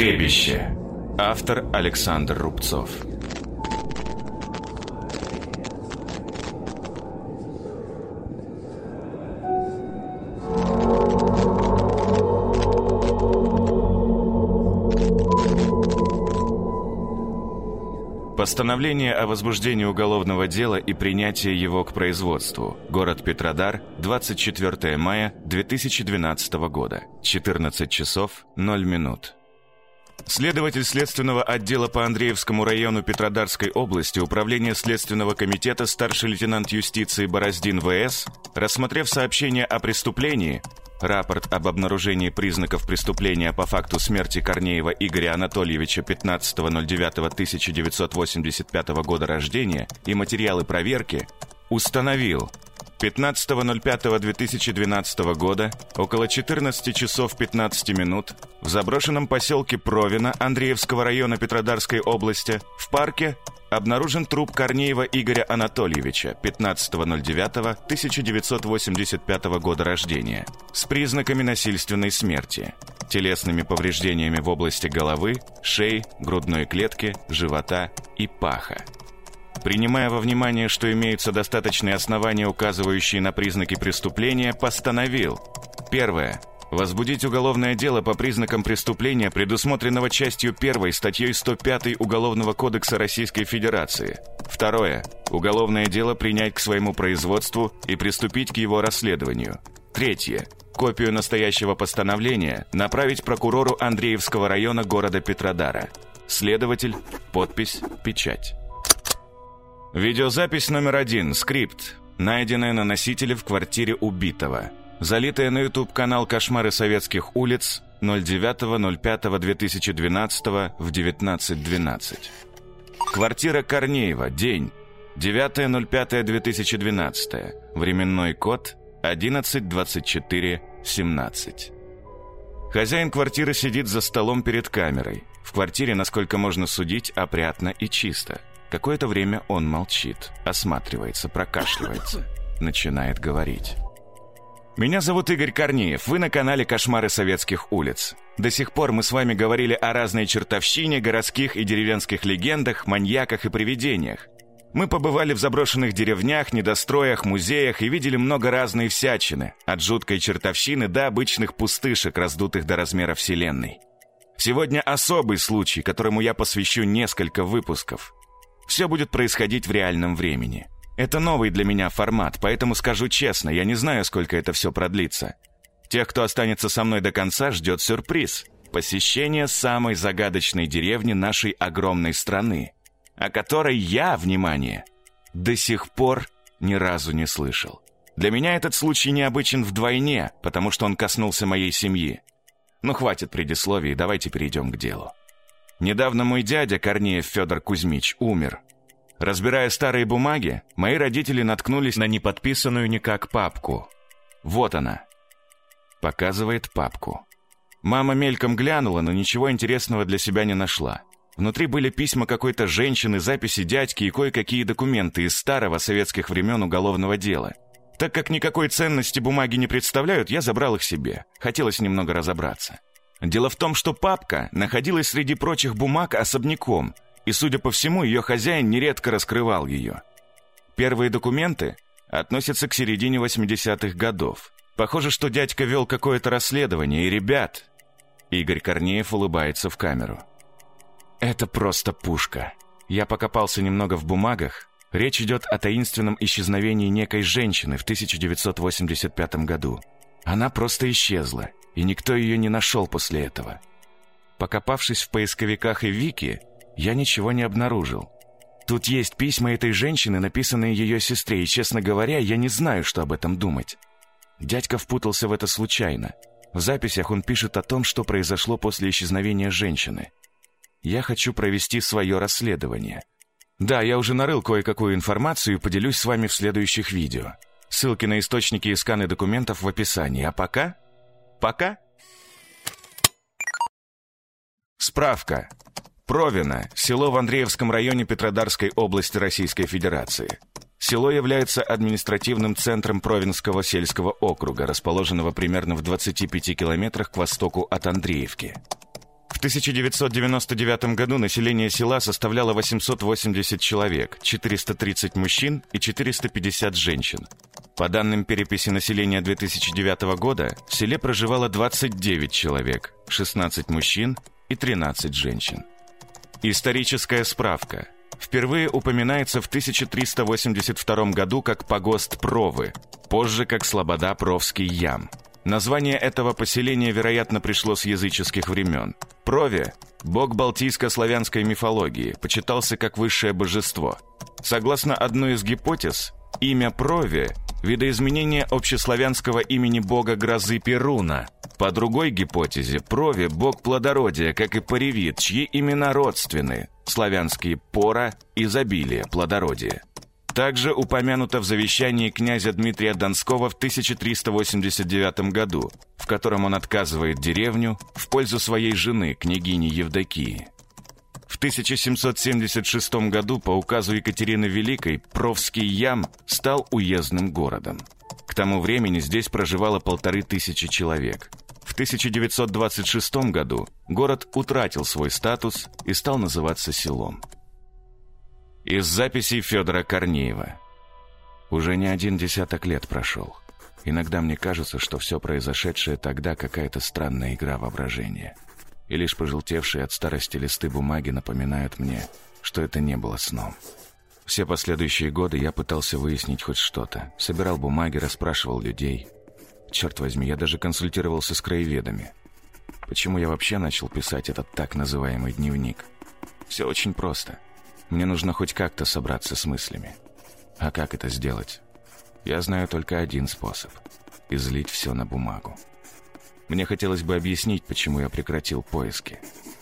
Стребище. Автор Александр Рубцов. Постановление о возбуждении уголовного дела и принятии его к производству. Город Петродар, 24 мая 2012 года. 14 часов 0 минут. Следователь Следственного отдела по Андреевскому району Петродарской области Управления Следственного комитета старший лейтенант юстиции Бороздин ВС, рассмотрев сообщение о преступлении, рапорт об обнаружении признаков преступления по факту смерти Корнеева Игоря Анатольевича 15.09.1985 года рождения и материалы проверки, установил – 15.05.2012 года, около 14 часов 15 минут, в заброшенном поселке Провина Андреевского района Петродарской области, в парке, обнаружен труп Корнеева Игоря Анатольевича, 15.09.1985 года рождения, с признаками насильственной смерти, телесными повреждениями в области головы, шеи, грудной клетки, живота и паха. Принимая во внимание, что имеются достаточные основания, указывающие на признаки преступления, постановил. Первое. Возбудить уголовное дело по признакам преступления, предусмотренного частью 1 статьей 105 Уголовного кодекса Российской Федерации. Второе. Уголовное дело принять к своему производству и приступить к его расследованию. Третье. Копию настоящего постановления направить прокурору Андреевского района города Петродара. Следователь, подпись, печать. Видеозапись номер один, скрипт, найденная на носителе в квартире убитого. Залитая на YouTube-канал «Кошмары советских улиц» 09.05.2012 в 19.12. Квартира Корнеева, день, 9.05.2012, временной код 11.24.17. Хозяин квартиры сидит за столом перед камерой. В квартире, насколько можно судить, опрятно и чисто. Какое-то время он молчит, осматривается, прокашливается, начинает говорить. «Меня зовут Игорь Корнеев, вы на канале «Кошмары советских улиц». До сих пор мы с вами говорили о разной чертовщине, городских и деревенских легендах, маньяках и привидениях. Мы побывали в заброшенных деревнях, недостроях, музеях и видели много разной всячины, от жуткой чертовщины до обычных пустышек, раздутых до размера Вселенной. Сегодня особый случай, которому я посвящу несколько выпусков. Все будет происходить в реальном времени. Это новый для меня формат, поэтому скажу честно, я не знаю, сколько это все продлится. Тех, кто останется со мной до конца, ждет сюрприз. Посещение самой загадочной деревни нашей огромной страны, о которой я, внимание, до сих пор ни разу не слышал. Для меня этот случай необычен вдвойне, потому что он коснулся моей семьи. Ну, хватит предисловий, давайте перейдем к делу. Недавно мой дядя, Корнеев Федор Кузьмич, умер. Разбирая старые бумаги, мои родители наткнулись на неподписанную никак папку. Вот она. Показывает папку. Мама мельком глянула, но ничего интересного для себя не нашла. Внутри были письма какой-то женщины, записи дядьки и кое-какие документы из старого советских времен уголовного дела. Так как никакой ценности бумаги не представляют, я забрал их себе. Хотелось немного разобраться. Дело в том, что папка находилась среди прочих бумаг особняком, и, судя по всему, ее хозяин нередко раскрывал ее. Первые документы относятся к середине 80-х годов. Похоже, что дядька вел какое-то расследование, и ребят... Игорь Корнеев улыбается в камеру. Это просто пушка. Я покопался немного в бумагах. Речь идет о таинственном исчезновении некой женщины в 1985 году. Она просто исчезла и никто ее не нашел после этого. Покопавшись в поисковиках и Вики, я ничего не обнаружил. Тут есть письма этой женщины, написанные ее сестре, и, честно говоря, я не знаю, что об этом думать. Дядька впутался в это случайно. В записях он пишет о том, что произошло после исчезновения женщины. Я хочу провести свое расследование. Да, я уже нарыл кое-какую информацию и поделюсь с вами в следующих видео. Ссылки на источники и сканы документов в описании. А пока Пока. Справка. Провина – село в Андреевском районе Петродарской области Российской Федерации. Село является административным центром Провинского сельского округа, расположенного примерно в 25 километрах к востоку от Андреевки. 1999 году население села составляло 880 человек, 430 мужчин и 450 женщин. По данным переписи населения 2009 года, в селе проживало 29 человек, 16 мужчин и 13 женщин. Историческая справка. Впервые упоминается в 1382 году как погост Провы, позже как Слобода Провский Ям. Название этого поселения, вероятно, пришло с языческих времен. Прове, бог балтийско-славянской мифологии, почитался как высшее божество. Согласно одной из гипотез, имя Прове – видоизменение общеславянского имени бога грозы Перуна. По другой гипотезе, Прове – бог плодородия, как и Поревит, чьи имена родственны – славянские «пора», «изобилие», «плодородие». Также упомянуто в завещании князя Дмитрия Донского в 1389 году, в котором он отказывает деревню в пользу своей жены, княгини Евдокии. В 1776 году по указу Екатерины Великой Провский Ям стал уездным городом. К тому времени здесь проживало полторы тысячи человек. В 1926 году город утратил свой статус и стал называться селом. Из записей Федора Корнеева. Уже не один десяток лет прошел. Иногда мне кажется, что все произошедшее тогда какая-то странная игра воображения. И лишь пожелтевшие от старости листы бумаги напоминают мне, что это не было сном. Все последующие годы я пытался выяснить хоть что-то. Собирал бумаги, расспрашивал людей. Черт возьми, я даже консультировался с краеведами. Почему я вообще начал писать этот так называемый дневник? Все очень просто. Мне нужно хоть как-то собраться с мыслями. А как это сделать? Я знаю только один способ – излить все на бумагу. Мне хотелось бы объяснить, почему я прекратил поиски.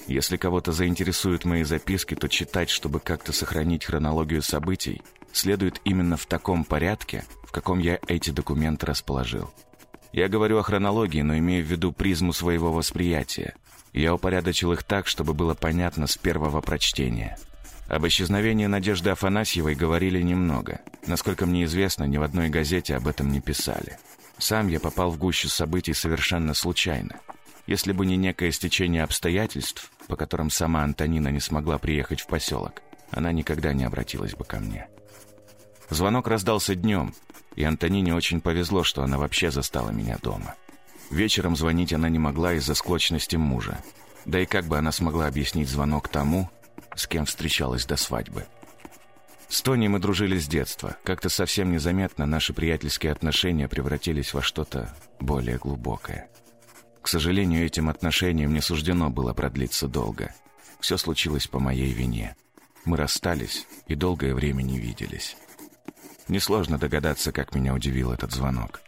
Если кого-то заинтересуют мои записки, то читать, чтобы как-то сохранить хронологию событий, следует именно в таком порядке, в каком я эти документы расположил. Я говорю о хронологии, но имею в виду призму своего восприятия. Я упорядочил их так, чтобы было понятно с первого прочтения – об исчезновении Надежды Афанасьевой говорили немного. Насколько мне известно, ни в одной газете об этом не писали. Сам я попал в гущу событий совершенно случайно. Если бы не некое стечение обстоятельств, по которым сама Антонина не смогла приехать в поселок, она никогда не обратилась бы ко мне. Звонок раздался днем, и Антонине очень повезло, что она вообще застала меня дома. Вечером звонить она не могла из-за склочности мужа. Да и как бы она смогла объяснить звонок тому, с кем встречалась до свадьбы. С Тони мы дружили с детства. Как-то совсем незаметно наши приятельские отношения превратились во что-то более глубокое. К сожалению, этим отношениям не суждено было продлиться долго. Все случилось по моей вине. Мы расстались и долгое время не виделись. Несложно догадаться, как меня удивил этот звонок.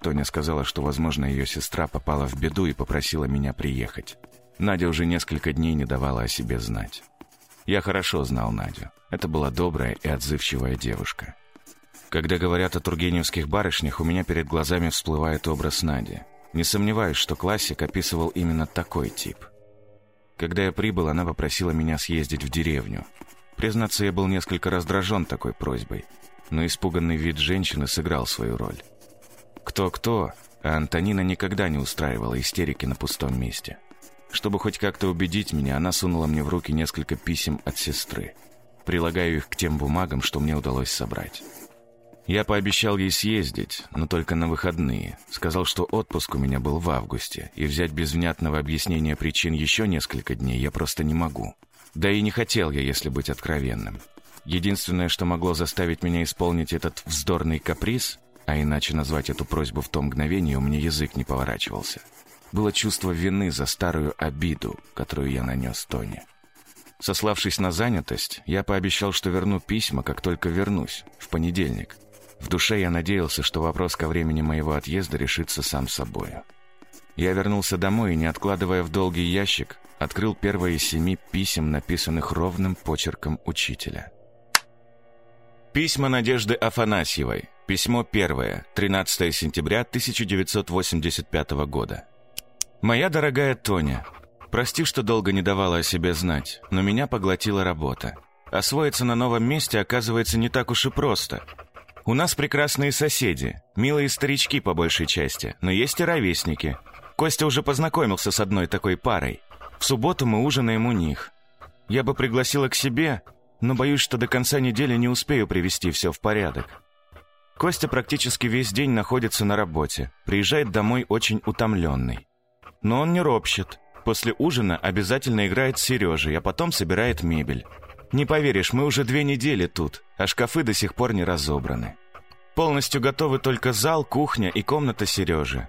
Тоня сказала, что, возможно, ее сестра попала в беду и попросила меня приехать. Надя уже несколько дней не давала о себе знать. Я хорошо знал Надю. Это была добрая и отзывчивая девушка. Когда говорят о тургеневских барышнях, у меня перед глазами всплывает образ Нади. Не сомневаюсь, что классик описывал именно такой тип. Когда я прибыл, она попросила меня съездить в деревню. Признаться, я был несколько раздражен такой просьбой, но испуганный вид женщины сыграл свою роль. Кто-кто, а Антонина никогда не устраивала истерики на пустом месте. Чтобы хоть как-то убедить меня, она сунула мне в руки несколько писем от сестры. Прилагаю их к тем бумагам, что мне удалось собрать. Я пообещал ей съездить, но только на выходные. Сказал, что отпуск у меня был в августе, и взять без внятного объяснения причин еще несколько дней я просто не могу. Да и не хотел я, если быть откровенным. Единственное, что могло заставить меня исполнить этот вздорный каприз, а иначе назвать эту просьбу в том мгновении у меня язык не поворачивался – было чувство вины за старую обиду, которую я нанес Тоне. Сославшись на занятость, я пообещал, что верну письма, как только вернусь, в понедельник. В душе я надеялся, что вопрос ко времени моего отъезда решится сам собою. Я вернулся домой и, не откладывая в долгий ящик, открыл первое из семи писем, написанных ровным почерком учителя. Письма Надежды Афанасьевой. Письмо первое. 13 сентября 1985 года. «Моя дорогая Тоня, прости, что долго не давала о себе знать, но меня поглотила работа. Освоиться на новом месте оказывается не так уж и просто. У нас прекрасные соседи, милые старички по большей части, но есть и ровесники. Костя уже познакомился с одной такой парой. В субботу мы ужинаем у них. Я бы пригласила к себе, но боюсь, что до конца недели не успею привести все в порядок. Костя практически весь день находится на работе, приезжает домой очень утомленный. Но он не ропщет. После ужина обязательно играет с Сережей, а потом собирает мебель. Не поверишь, мы уже две недели тут, а шкафы до сих пор не разобраны. Полностью готовы только зал, кухня и комната Сережи.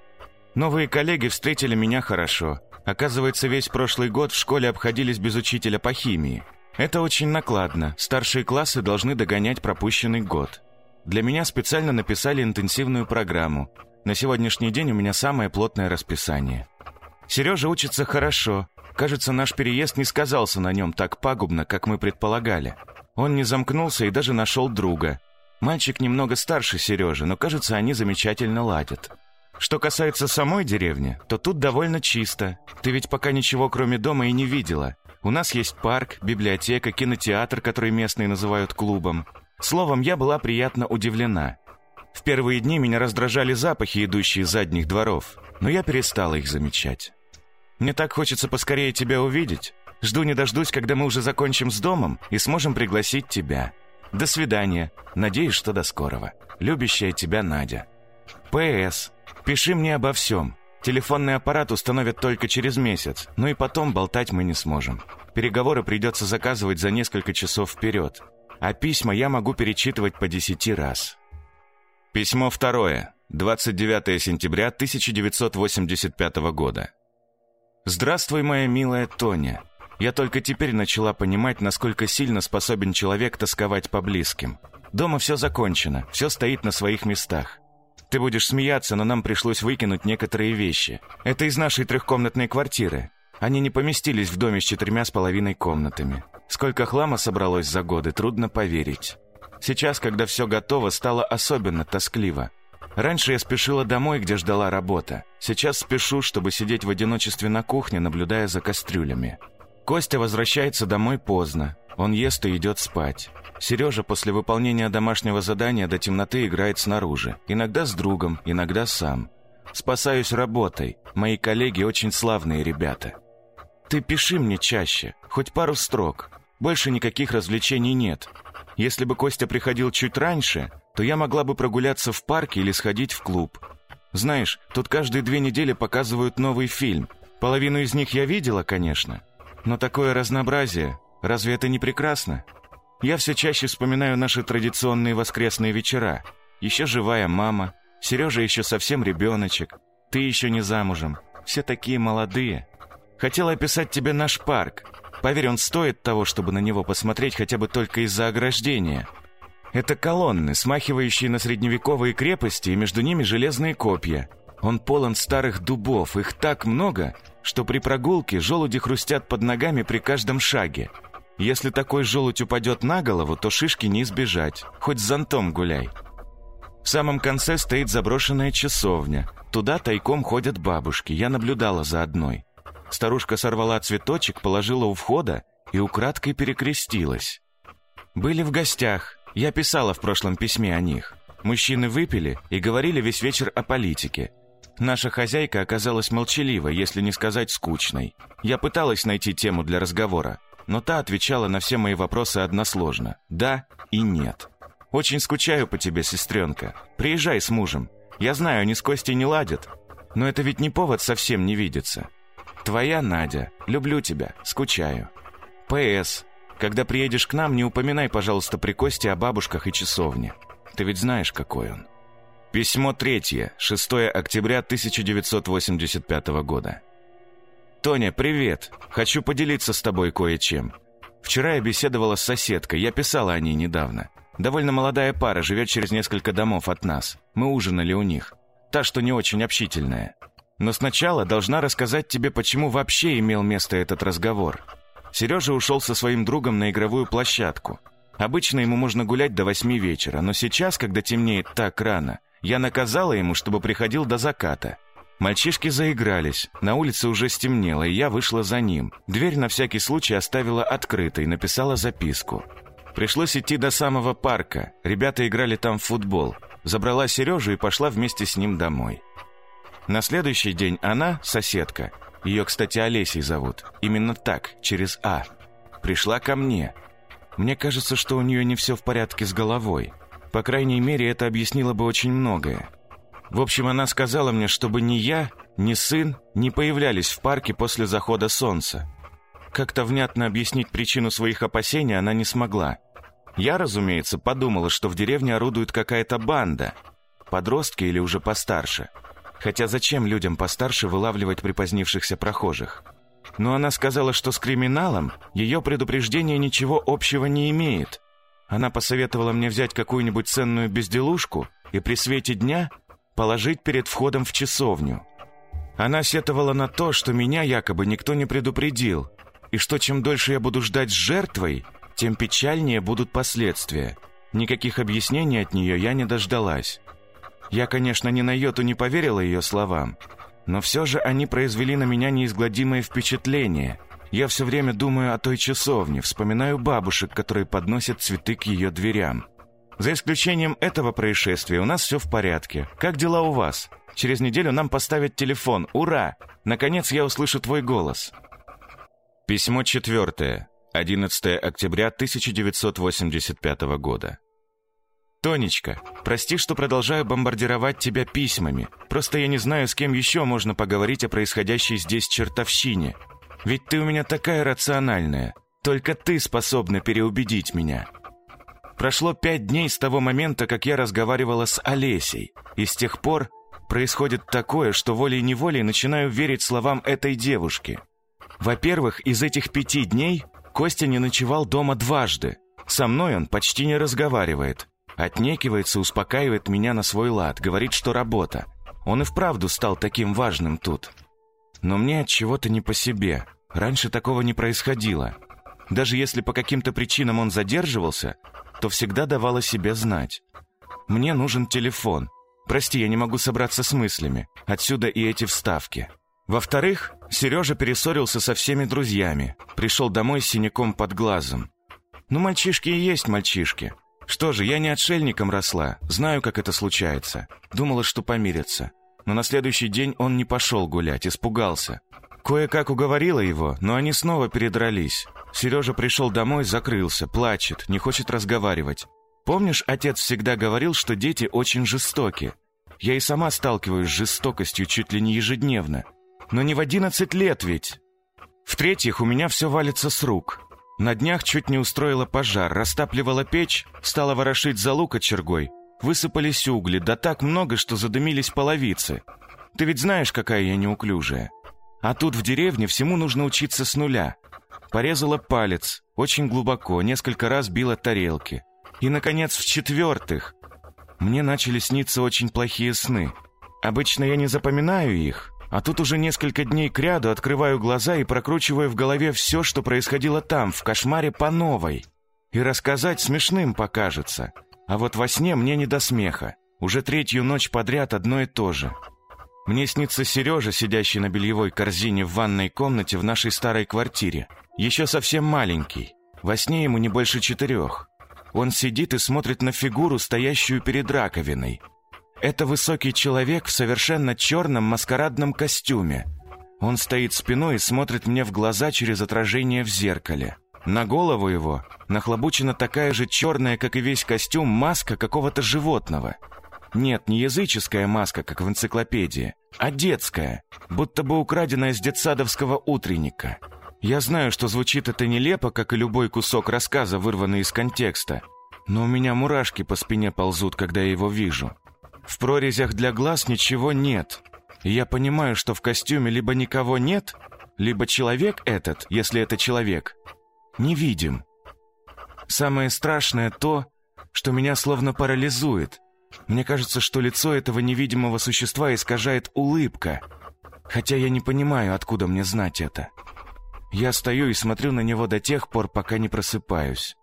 Новые коллеги встретили меня хорошо. Оказывается, весь прошлый год в школе обходились без учителя по химии. Это очень накладно. Старшие классы должны догонять пропущенный год. Для меня специально написали интенсивную программу. На сегодняшний день у меня самое плотное расписание. Сережа учится хорошо. Кажется, наш переезд не сказался на нем так пагубно, как мы предполагали. Он не замкнулся и даже нашел друга. Мальчик немного старше Сережи, но, кажется, они замечательно ладят. Что касается самой деревни, то тут довольно чисто. Ты ведь пока ничего кроме дома и не видела. У нас есть парк, библиотека, кинотеатр, который местные называют клубом. Словом, я была приятно удивлена. В первые дни меня раздражали запахи, идущие из задних дворов, но я перестала их замечать. Мне так хочется поскорее тебя увидеть. Жду не дождусь, когда мы уже закончим с домом и сможем пригласить тебя. До свидания. Надеюсь, что до скорого. Любящая тебя Надя. П.С. Пиши мне обо всем. Телефонный аппарат установят только через месяц, но и потом болтать мы не сможем. Переговоры придется заказывать за несколько часов вперед, а письма я могу перечитывать по десяти раз. Письмо второе. 29 сентября 1985 года. «Здравствуй, моя милая Тоня. Я только теперь начала понимать, насколько сильно способен человек тосковать по близким. Дома все закончено, все стоит на своих местах. Ты будешь смеяться, но нам пришлось выкинуть некоторые вещи. Это из нашей трехкомнатной квартиры. Они не поместились в доме с четырьмя с половиной комнатами. Сколько хлама собралось за годы, трудно поверить. Сейчас, когда все готово, стало особенно тоскливо. Раньше я спешила домой, где ждала работа. Сейчас спешу, чтобы сидеть в одиночестве на кухне, наблюдая за кастрюлями. Костя возвращается домой поздно. Он ест и идет спать. Сережа после выполнения домашнего задания до темноты играет снаружи. Иногда с другом, иногда сам. Спасаюсь работой. Мои коллеги очень славные ребята. Ты пиши мне чаще, хоть пару строк. Больше никаких развлечений нет. Если бы Костя приходил чуть раньше, то я могла бы прогуляться в парке или сходить в клуб. Знаешь, тут каждые две недели показывают новый фильм. Половину из них я видела, конечно. Но такое разнообразие, разве это не прекрасно? Я все чаще вспоминаю наши традиционные воскресные вечера. Еще живая мама, Сережа еще совсем ребеночек, ты еще не замужем. Все такие молодые. Хотела описать тебе наш парк. Поверь, он стоит того, чтобы на него посмотреть хотя бы только из-за ограждения. Это колонны, смахивающие на средневековые крепости, и между ними железные копья. Он полон старых дубов, их так много, что при прогулке желуди хрустят под ногами при каждом шаге. Если такой желудь упадет на голову, то шишки не избежать, хоть с зонтом гуляй. В самом конце стоит заброшенная часовня. Туда тайком ходят бабушки, я наблюдала за одной. Старушка сорвала цветочек, положила у входа и украдкой перекрестилась. Были в гостях, я писала в прошлом письме о них. Мужчины выпили и говорили весь вечер о политике. Наша хозяйка оказалась молчаливой, если не сказать скучной. Я пыталась найти тему для разговора, но та отвечала на все мои вопросы односложно. Да и нет. Очень скучаю по тебе, сестренка. Приезжай с мужем. Я знаю, они с Костей не ладят, но это ведь не повод совсем не видеться. Твоя Надя. Люблю тебя. Скучаю. П.С. Когда приедешь к нам, не упоминай, пожалуйста, при Косте о бабушках и часовне. Ты ведь знаешь, какой он. Письмо третье, 6 октября 1985 года. «Тоня, привет! Хочу поделиться с тобой кое-чем. Вчера я беседовала с соседкой, я писала о ней недавно. Довольно молодая пара, живет через несколько домов от нас. Мы ужинали у них. Та, что не очень общительная. Но сначала должна рассказать тебе, почему вообще имел место этот разговор. Сережа ушел со своим другом на игровую площадку. Обычно ему можно гулять до восьми вечера, но сейчас, когда темнеет так рано, я наказала ему, чтобы приходил до заката. Мальчишки заигрались, на улице уже стемнело, и я вышла за ним. Дверь на всякий случай оставила открытой, написала записку. Пришлось идти до самого парка, ребята играли там в футбол. Забрала Сережу и пошла вместе с ним домой. На следующий день она, соседка, ее, кстати, Олесей зовут, именно так, через «А», пришла ко мне. Мне кажется, что у нее не все в порядке с головой. По крайней мере, это объяснило бы очень многое. В общем, она сказала мне, чтобы ни я, ни сын не появлялись в парке после захода солнца. Как-то внятно объяснить причину своих опасений она не смогла. Я, разумеется, подумала, что в деревне орудует какая-то банда. Подростки или уже постарше. Хотя зачем людям постарше вылавливать припозднившихся прохожих? Но она сказала, что с криминалом ее предупреждение ничего общего не имеет. Она посоветовала мне взять какую-нибудь ценную безделушку и при свете дня положить перед входом в часовню. Она сетовала на то, что меня якобы никто не предупредил, и что чем дольше я буду ждать с жертвой, тем печальнее будут последствия. Никаких объяснений от нее я не дождалась. Я, конечно, ни на йоту не поверила ее словам, но все же они произвели на меня неизгладимое впечатление. Я все время думаю о той часовне, вспоминаю бабушек, которые подносят цветы к ее дверям. За исключением этого происшествия у нас все в порядке. Как дела у вас? Через неделю нам поставят телефон. Ура! Наконец я услышу твой голос. Письмо четвертое. 11 октября 1985 года. «Тонечка, прости, что продолжаю бомбардировать тебя письмами. Просто я не знаю, с кем еще можно поговорить о происходящей здесь чертовщине. Ведь ты у меня такая рациональная. Только ты способна переубедить меня. Прошло пять дней с того момента, как я разговаривала с Олесей, и с тех пор происходит такое, что волей-неволей начинаю верить словам этой девушки. Во-первых, из этих пяти дней Костя не ночевал дома дважды. Со мной он почти не разговаривает. Отнекивается, успокаивает меня на свой лад, говорит, что работа. Он и вправду стал таким важным тут. Но мне от чего-то не по себе. Раньше такого не происходило. Даже если по каким-то причинам он задерживался, то всегда давал о себе знать. Мне нужен телефон. Прости, я не могу собраться с мыслями. Отсюда и эти вставки. Во-вторых, Сережа перессорился со всеми друзьями. Пришел домой с синяком под глазом. Ну, мальчишки и есть мальчишки. Что же, я не отшельником росла, знаю, как это случается. Думала, что помирятся. Но на следующий день он не пошел гулять, испугался. Кое-как уговорила его, но они снова передрались. Сережа пришел домой, закрылся, плачет, не хочет разговаривать. Помнишь, отец всегда говорил, что дети очень жестоки? Я и сама сталкиваюсь с жестокостью чуть ли не ежедневно. Но не в одиннадцать лет ведь. В-третьих, у меня все валится с рук. На днях чуть не устроила пожар, растапливала печь, стала ворошить за лук очергой. Высыпались угли, да так много, что задымились половицы. Ты ведь знаешь, какая я неуклюжая. А тут в деревне всему нужно учиться с нуля. Порезала палец, очень глубоко, несколько раз била тарелки. И, наконец, в-четвертых, мне начали сниться очень плохие сны. Обычно я не запоминаю их, а тут уже несколько дней кряду открываю глаза и прокручиваю в голове все, что происходило там, в кошмаре по новой. И рассказать смешным покажется. А вот во сне мне не до смеха. Уже третью ночь подряд одно и то же. Мне снится Сережа, сидящий на бельевой корзине в ванной комнате в нашей старой квартире. Еще совсем маленький. Во сне ему не больше четырех. Он сидит и смотрит на фигуру, стоящую перед раковиной. Это высокий человек в совершенно черном маскарадном костюме. Он стоит спиной и смотрит мне в глаза через отражение в зеркале. На голову его нахлобучена такая же черная, как и весь костюм, маска какого-то животного. Нет, не языческая маска, как в энциклопедии, а детская, будто бы украденная с детсадовского утренника. Я знаю, что звучит это нелепо, как и любой кусок рассказа, вырванный из контекста, но у меня мурашки по спине ползут, когда я его вижу. В прорезях для глаз ничего нет. Я понимаю, что в костюме либо никого нет, либо человек этот, если это человек, невидим. Самое страшное то, что меня словно парализует. Мне кажется, что лицо этого невидимого существа искажает улыбка, хотя я не понимаю, откуда мне знать это. Я стою и смотрю на него до тех пор, пока не просыпаюсь.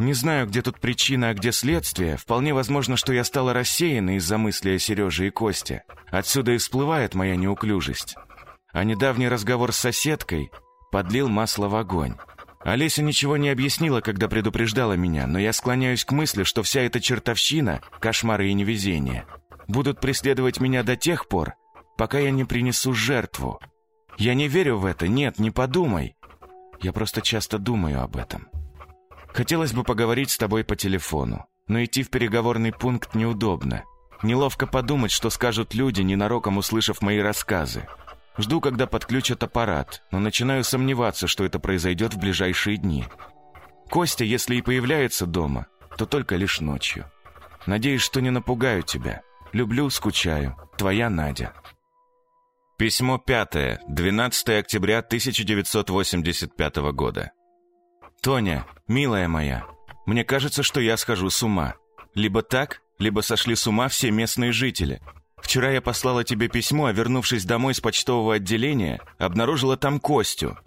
Не знаю, где тут причина, а где следствие. Вполне возможно, что я стала рассеянной из-за мысли о Сереже и Косте. Отсюда и всплывает моя неуклюжесть. А недавний разговор с соседкой подлил масло в огонь. Олеся ничего не объяснила, когда предупреждала меня, но я склоняюсь к мысли, что вся эта чертовщина, кошмары и невезение, будут преследовать меня до тех пор, пока я не принесу жертву. Я не верю в это, нет, не подумай. Я просто часто думаю об этом. Хотелось бы поговорить с тобой по телефону, но идти в переговорный пункт неудобно. Неловко подумать, что скажут люди, ненароком услышав мои рассказы. Жду, когда подключат аппарат, но начинаю сомневаться, что это произойдет в ближайшие дни. Костя, если и появляется дома, то только лишь ночью. Надеюсь, что не напугаю тебя. Люблю, скучаю. Твоя Надя. Письмо пятое, 12 октября 1985 года. Тоня, милая моя, мне кажется, что я схожу с ума. Либо так, либо сошли с ума все местные жители. Вчера я послала тебе письмо, а вернувшись домой с почтового отделения, обнаружила там Костю.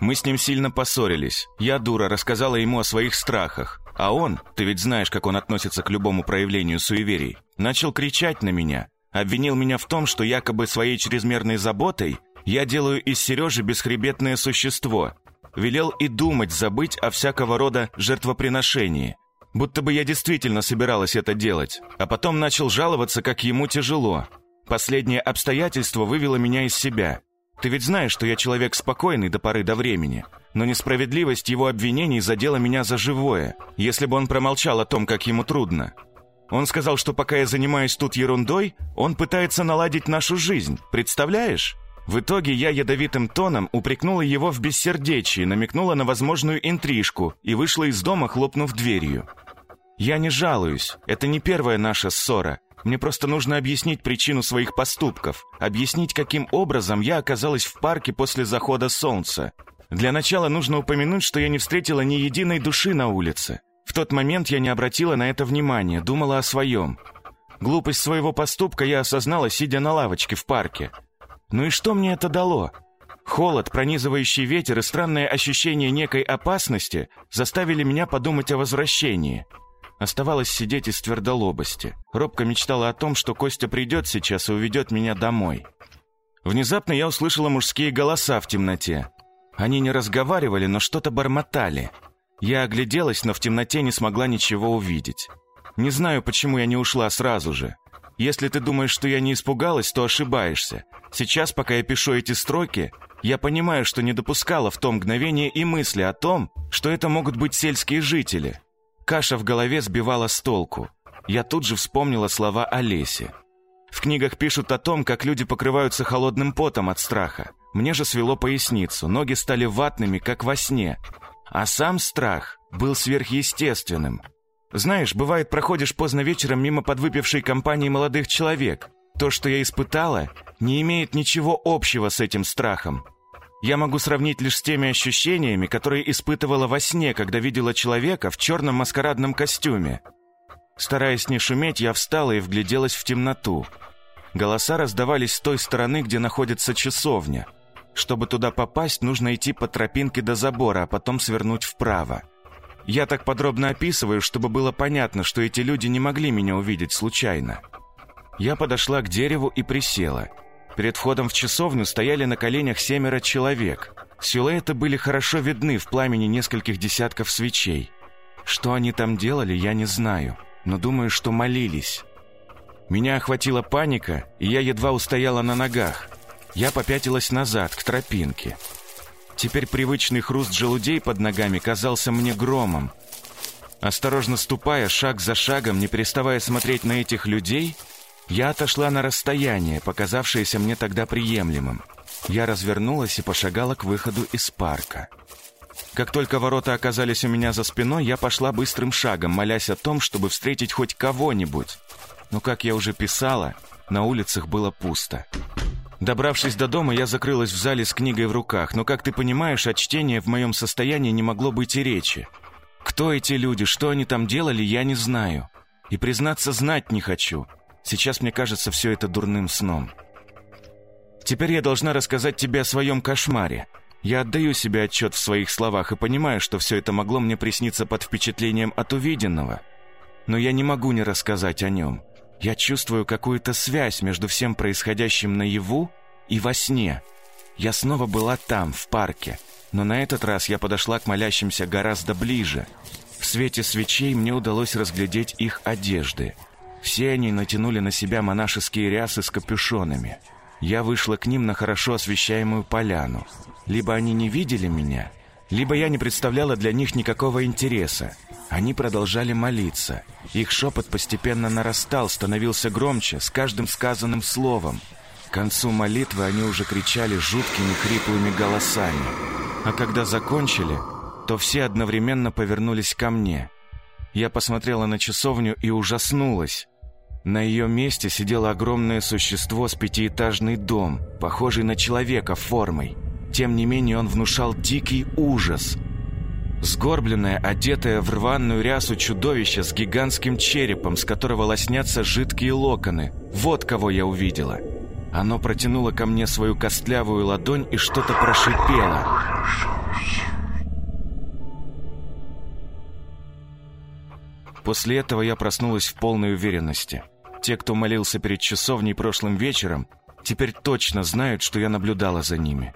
Мы с ним сильно поссорились. Я, дура, рассказала ему о своих страхах. А он, ты ведь знаешь, как он относится к любому проявлению суеверий, начал кричать на меня. Обвинил меня в том, что якобы своей чрезмерной заботой я делаю из Сережи бесхребетное существо. Велел и думать забыть о всякого рода жертвоприношении. Будто бы я действительно собиралась это делать. А потом начал жаловаться, как ему тяжело. Последнее обстоятельство вывело меня из себя. Ты ведь знаешь, что я человек спокойный до поры до времени. Но несправедливость его обвинений задела меня за живое, если бы он промолчал о том, как ему трудно. Он сказал, что пока я занимаюсь тут ерундой, он пытается наладить нашу жизнь, представляешь? В итоге я ядовитым тоном упрекнула его в бессердечии, намекнула на возможную интрижку и вышла из дома, хлопнув дверью. Я не жалуюсь, это не первая наша ссора. Мне просто нужно объяснить причину своих поступков, объяснить, каким образом я оказалась в парке после захода солнца, для начала нужно упомянуть, что я не встретила ни единой души на улице. В тот момент я не обратила на это внимания, думала о своем. Глупость своего поступка я осознала, сидя на лавочке в парке. Ну и что мне это дало? Холод, пронизывающий ветер и странное ощущение некой опасности заставили меня подумать о возвращении. Оставалось сидеть из твердолобости. Робко мечтала о том, что Костя придет сейчас и уведет меня домой. Внезапно я услышала мужские голоса в темноте. Они не разговаривали, но что-то бормотали. Я огляделась, но в темноте не смогла ничего увидеть. Не знаю, почему я не ушла сразу же. Если ты думаешь, что я не испугалась, то ошибаешься. Сейчас, пока я пишу эти строки, я понимаю, что не допускала в том мгновение и мысли о том, что это могут быть сельские жители. Каша в голове сбивала с толку. Я тут же вспомнила слова Олеси. В книгах пишут о том, как люди покрываются холодным потом от страха. Мне же свело поясницу, ноги стали ватными, как во сне. А сам страх был сверхъестественным. Знаешь, бывает, проходишь поздно вечером мимо подвыпившей компании молодых человек. То, что я испытала, не имеет ничего общего с этим страхом. Я могу сравнить лишь с теми ощущениями, которые испытывала во сне, когда видела человека в черном маскарадном костюме. Стараясь не шуметь, я встала и вгляделась в темноту. Голоса раздавались с той стороны, где находится часовня – чтобы туда попасть, нужно идти по тропинке до забора, а потом свернуть вправо. Я так подробно описываю, чтобы было понятно, что эти люди не могли меня увидеть случайно. Я подошла к дереву и присела. Перед входом в часовню стояли на коленях семеро человек. Силуэты были хорошо видны в пламени нескольких десятков свечей. Что они там делали, я не знаю, но думаю, что молились. Меня охватила паника, и я едва устояла на ногах. Я попятилась назад, к тропинке. Теперь привычный хруст желудей под ногами казался мне громом. Осторожно ступая, шаг за шагом, не переставая смотреть на этих людей, я отошла на расстояние, показавшееся мне тогда приемлемым. Я развернулась и пошагала к выходу из парка. Как только ворота оказались у меня за спиной, я пошла быстрым шагом, молясь о том, чтобы встретить хоть кого-нибудь. Но, как я уже писала, на улицах было пусто. Добравшись до дома, я закрылась в зале с книгой в руках, но, как ты понимаешь, от чтения в моем состоянии не могло быть и речи. Кто эти люди, что они там делали, я не знаю. И, признаться, знать не хочу. Сейчас мне кажется все это дурным сном. Теперь я должна рассказать тебе о своем кошмаре. Я отдаю себе отчет в своих словах и понимаю, что все это могло мне присниться под впечатлением от увиденного. Но я не могу не рассказать о нем. Я чувствую какую-то связь между всем происходящим наяву и во сне. Я снова была там, в парке, но на этот раз я подошла к молящимся гораздо ближе. В свете свечей мне удалось разглядеть их одежды. Все они натянули на себя монашеские рясы с капюшонами. Я вышла к ним на хорошо освещаемую поляну. Либо они не видели меня, либо я не представляла для них никакого интереса. Они продолжали молиться. Их шепот постепенно нарастал, становился громче с каждым сказанным словом. К концу молитвы они уже кричали жуткими хриплыми голосами. А когда закончили, то все одновременно повернулись ко мне. Я посмотрела на часовню и ужаснулась. На ее месте сидело огромное существо с пятиэтажный дом, похожий на человека формой. Тем не менее он внушал дикий ужас. Сгорбленное, одетое в рваную рясу чудовище с гигантским черепом, с которого лоснятся жидкие локоны. Вот кого я увидела. Оно протянуло ко мне свою костлявую ладонь и что-то прошипело. После этого я проснулась в полной уверенности. Те, кто молился перед часовней прошлым вечером, теперь точно знают, что я наблюдала за ними.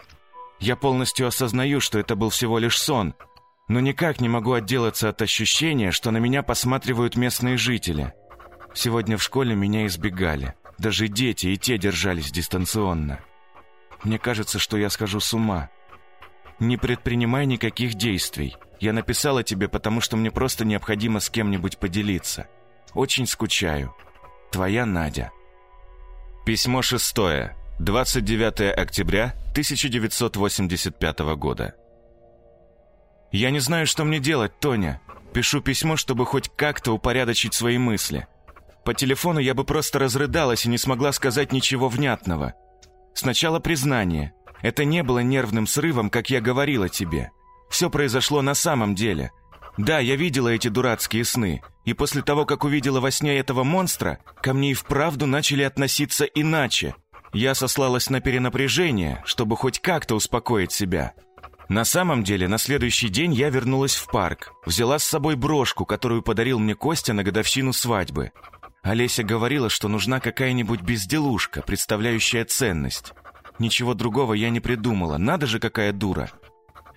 Я полностью осознаю, что это был всего лишь сон, но никак не могу отделаться от ощущения, что на меня посматривают местные жители. Сегодня в школе меня избегали. Даже дети и те держались дистанционно. Мне кажется, что я схожу с ума. Не предпринимай никаких действий. Я написала тебе, потому что мне просто необходимо с кем-нибудь поделиться. Очень скучаю. Твоя Надя. Письмо шестое. 29 октября 1985 года. Я не знаю, что мне делать, Тоня. Пишу письмо, чтобы хоть как-то упорядочить свои мысли. По телефону я бы просто разрыдалась и не смогла сказать ничего внятного. Сначала признание. Это не было нервным срывом, как я говорила тебе. Все произошло на самом деле. Да, я видела эти дурацкие сны, и после того, как увидела во сне этого монстра, ко мне и вправду начали относиться иначе. Я сослалась на перенапряжение, чтобы хоть как-то успокоить себя. На самом деле, на следующий день я вернулась в парк, взяла с собой брошку, которую подарил мне Костя на годовщину свадьбы. Олеся говорила, что нужна какая-нибудь безделушка, представляющая ценность. Ничего другого я не придумала, надо же какая дура.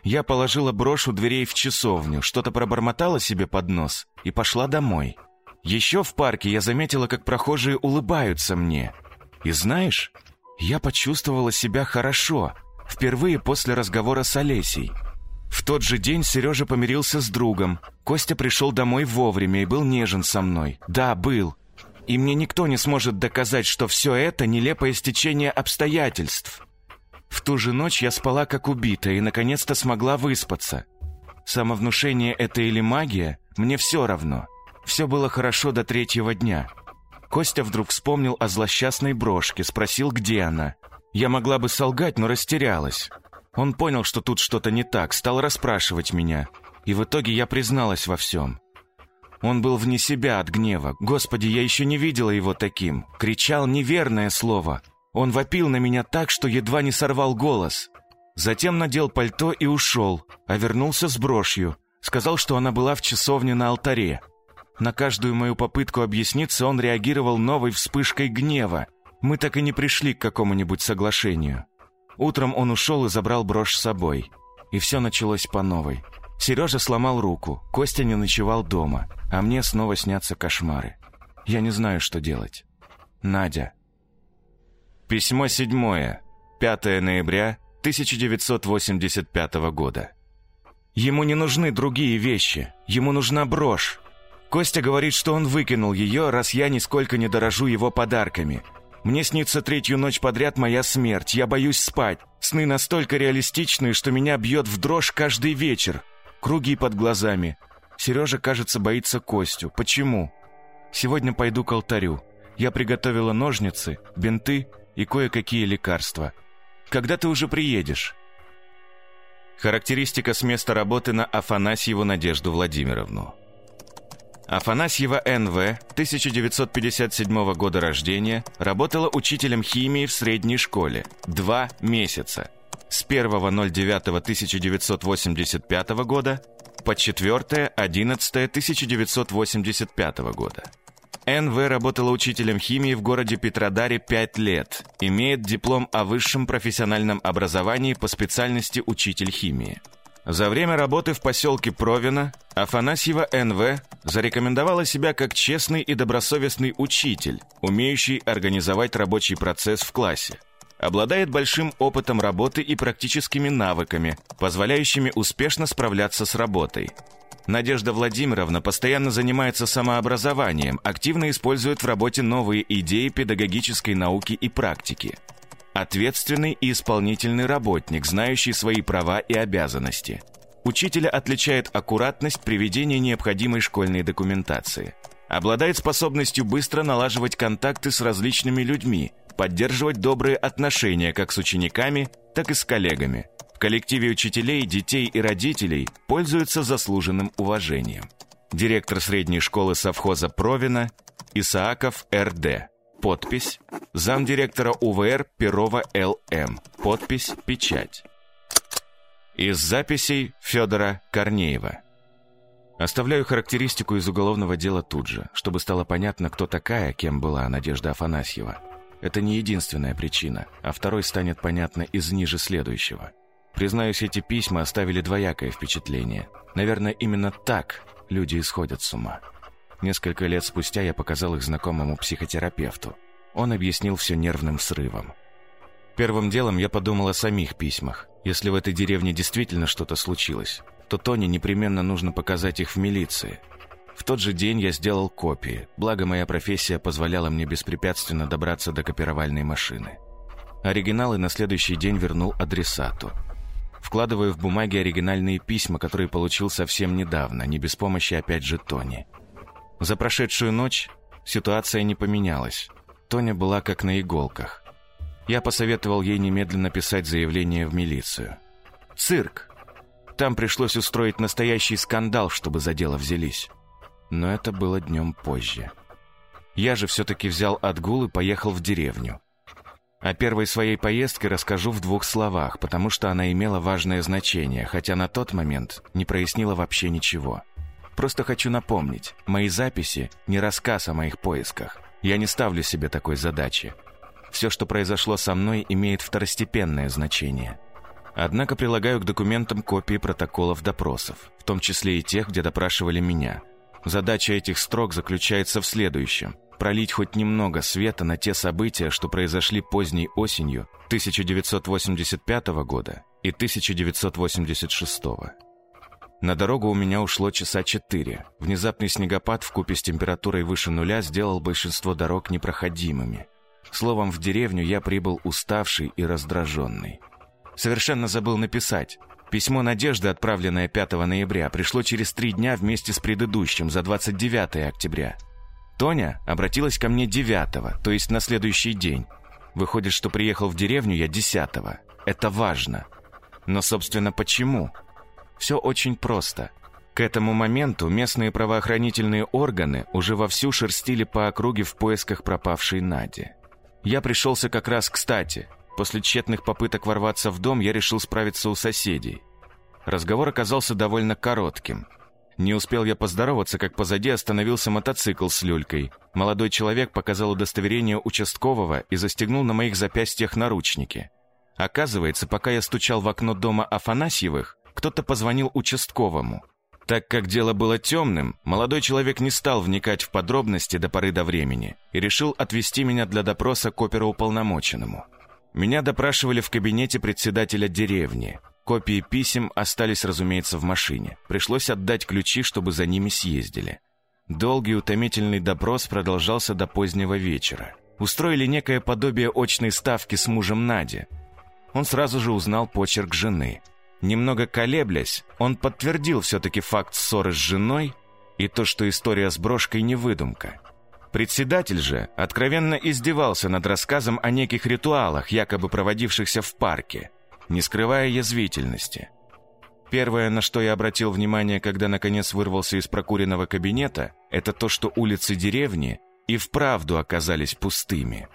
Я положила брошь у дверей в часовню, что-то пробормотала себе под нос и пошла домой. Еще в парке я заметила, как прохожие улыбаются мне. И знаешь, я почувствовала себя хорошо, впервые после разговора с Олесей. В тот же день Сережа помирился с другом. Костя пришел домой вовремя и был нежен со мной. Да, был. И мне никто не сможет доказать, что все это нелепое стечение обстоятельств. В ту же ночь я спала как убитая и наконец-то смогла выспаться. Самовнушение это или магия, мне все равно. Все было хорошо до третьего дня. Костя вдруг вспомнил о злосчастной брошке, спросил, где она. Я могла бы солгать, но растерялась. Он понял, что тут что-то не так, стал расспрашивать меня. И в итоге я призналась во всем. Он был вне себя от гнева. Господи, я еще не видела его таким. Кричал неверное слово. Он вопил на меня так, что едва не сорвал голос. Затем надел пальто и ушел, а вернулся с брошью. Сказал, что она была в часовне на алтаре. На каждую мою попытку объясниться он реагировал новой вспышкой гнева. Мы так и не пришли к какому-нибудь соглашению. Утром он ушел и забрал брошь с собой. И все началось по новой. Сережа сломал руку, Костя не ночевал дома, а мне снова снятся кошмары. Я не знаю, что делать. Надя. Письмо седьмое. 5 ноября 1985 года. Ему не нужны другие вещи. Ему нужна брошь. Костя говорит, что он выкинул ее, раз я нисколько не дорожу его подарками. Мне снится третью ночь подряд моя смерть. Я боюсь спать. Сны настолько реалистичные, что меня бьет в дрожь каждый вечер. Круги под глазами. Сережа, кажется, боится Костю. Почему? Сегодня пойду к алтарю. Я приготовила ножницы, бинты и кое-какие лекарства. Когда ты уже приедешь? Характеристика с места работы на Афанасьеву Надежду Владимировну. Афанасьева НВ, 1957 года рождения, работала учителем химии в средней школе. Два месяца. С 1.09.1985 года по 4.11.1985 года. НВ работала учителем химии в городе Петродаре 5 лет, имеет диплом о высшем профессиональном образовании по специальности учитель химии. За время работы в поселке Провино Афанасьева НВ зарекомендовала себя как честный и добросовестный учитель, умеющий организовать рабочий процесс в классе. Обладает большим опытом работы и практическими навыками, позволяющими успешно справляться с работой. Надежда Владимировна постоянно занимается самообразованием, активно использует в работе новые идеи педагогической науки и практики. Ответственный и исполнительный работник, знающий свои права и обязанности. Учителя отличает аккуратность при ведении необходимой школьной документации. Обладает способностью быстро налаживать контакты с различными людьми, поддерживать добрые отношения как с учениками, так и с коллегами – в коллективе учителей, детей и родителей пользуются заслуженным уважением. Директор средней школы совхоза Провина Исааков Р.Д. Подпись. Замдиректора УВР Перова Л.М. Подпись «Печать». Из записей Федора Корнеева. Оставляю характеристику из уголовного дела тут же, чтобы стало понятно, кто такая, кем была Надежда Афанасьева. Это не единственная причина, а второй станет понятно из ниже следующего – Признаюсь, эти письма оставили двоякое впечатление. Наверное, именно так люди исходят с ума. Несколько лет спустя я показал их знакомому психотерапевту. Он объяснил все нервным срывом. Первым делом я подумал о самих письмах. Если в этой деревне действительно что-то случилось, то Тоне непременно нужно показать их в милиции. В тот же день я сделал копии, благо моя профессия позволяла мне беспрепятственно добраться до копировальной машины. Оригиналы на следующий день вернул адресату – Вкладываю в бумаги оригинальные письма, которые получил совсем недавно, не без помощи опять же Тони. За прошедшую ночь ситуация не поменялась. Тоня была как на иголках. Я посоветовал ей немедленно писать заявление в милицию. Цирк. Там пришлось устроить настоящий скандал, чтобы за дело взялись. Но это было днем позже. Я же все-таки взял отгул и поехал в деревню. О первой своей поездке расскажу в двух словах, потому что она имела важное значение, хотя на тот момент не прояснила вообще ничего. Просто хочу напомнить, мои записи – не рассказ о моих поисках. Я не ставлю себе такой задачи. Все, что произошло со мной, имеет второстепенное значение. Однако прилагаю к документам копии протоколов допросов, в том числе и тех, где допрашивали меня. Задача этих строк заключается в следующем – пролить хоть немного света на те события, что произошли поздней осенью 1985 года и 1986. На дорогу у меня ушло часа четыре. Внезапный снегопад в купе с температурой выше нуля сделал большинство дорог непроходимыми. Словом, в деревню я прибыл уставший и раздраженный. Совершенно забыл написать. Письмо Надежды, отправленное 5 ноября, пришло через три дня вместе с предыдущим, за 29 октября. Тоня обратилась ко мне девятого, то есть на следующий день. Выходит, что приехал в деревню я десятого. Это важно. Но, собственно, почему? Все очень просто. К этому моменту местные правоохранительные органы уже вовсю шерстили по округе в поисках пропавшей Нади. Я пришелся как раз кстати. После тщетных попыток ворваться в дом я решил справиться у соседей. Разговор оказался довольно коротким – не успел я поздороваться, как позади остановился мотоцикл с люлькой. Молодой человек показал удостоверение участкового и застегнул на моих запястьях наручники. Оказывается, пока я стучал в окно дома Афанасьевых, кто-то позвонил участковому. Так как дело было темным, молодой человек не стал вникать в подробности до поры до времени и решил отвезти меня для допроса к оперуполномоченному. Меня допрашивали в кабинете председателя деревни. Копии писем остались, разумеется, в машине. Пришлось отдать ключи, чтобы за ними съездили. Долгий утомительный допрос продолжался до позднего вечера. Устроили некое подобие очной ставки с мужем Нади. Он сразу же узнал почерк жены. Немного колеблясь, он подтвердил все-таки факт ссоры с женой и то, что история с брошкой не выдумка. Председатель же откровенно издевался над рассказом о неких ритуалах, якобы проводившихся в парке – не скрывая язвительности. Первое, на что я обратил внимание, когда наконец вырвался из прокуренного кабинета, это то, что улицы деревни и вправду оказались пустыми.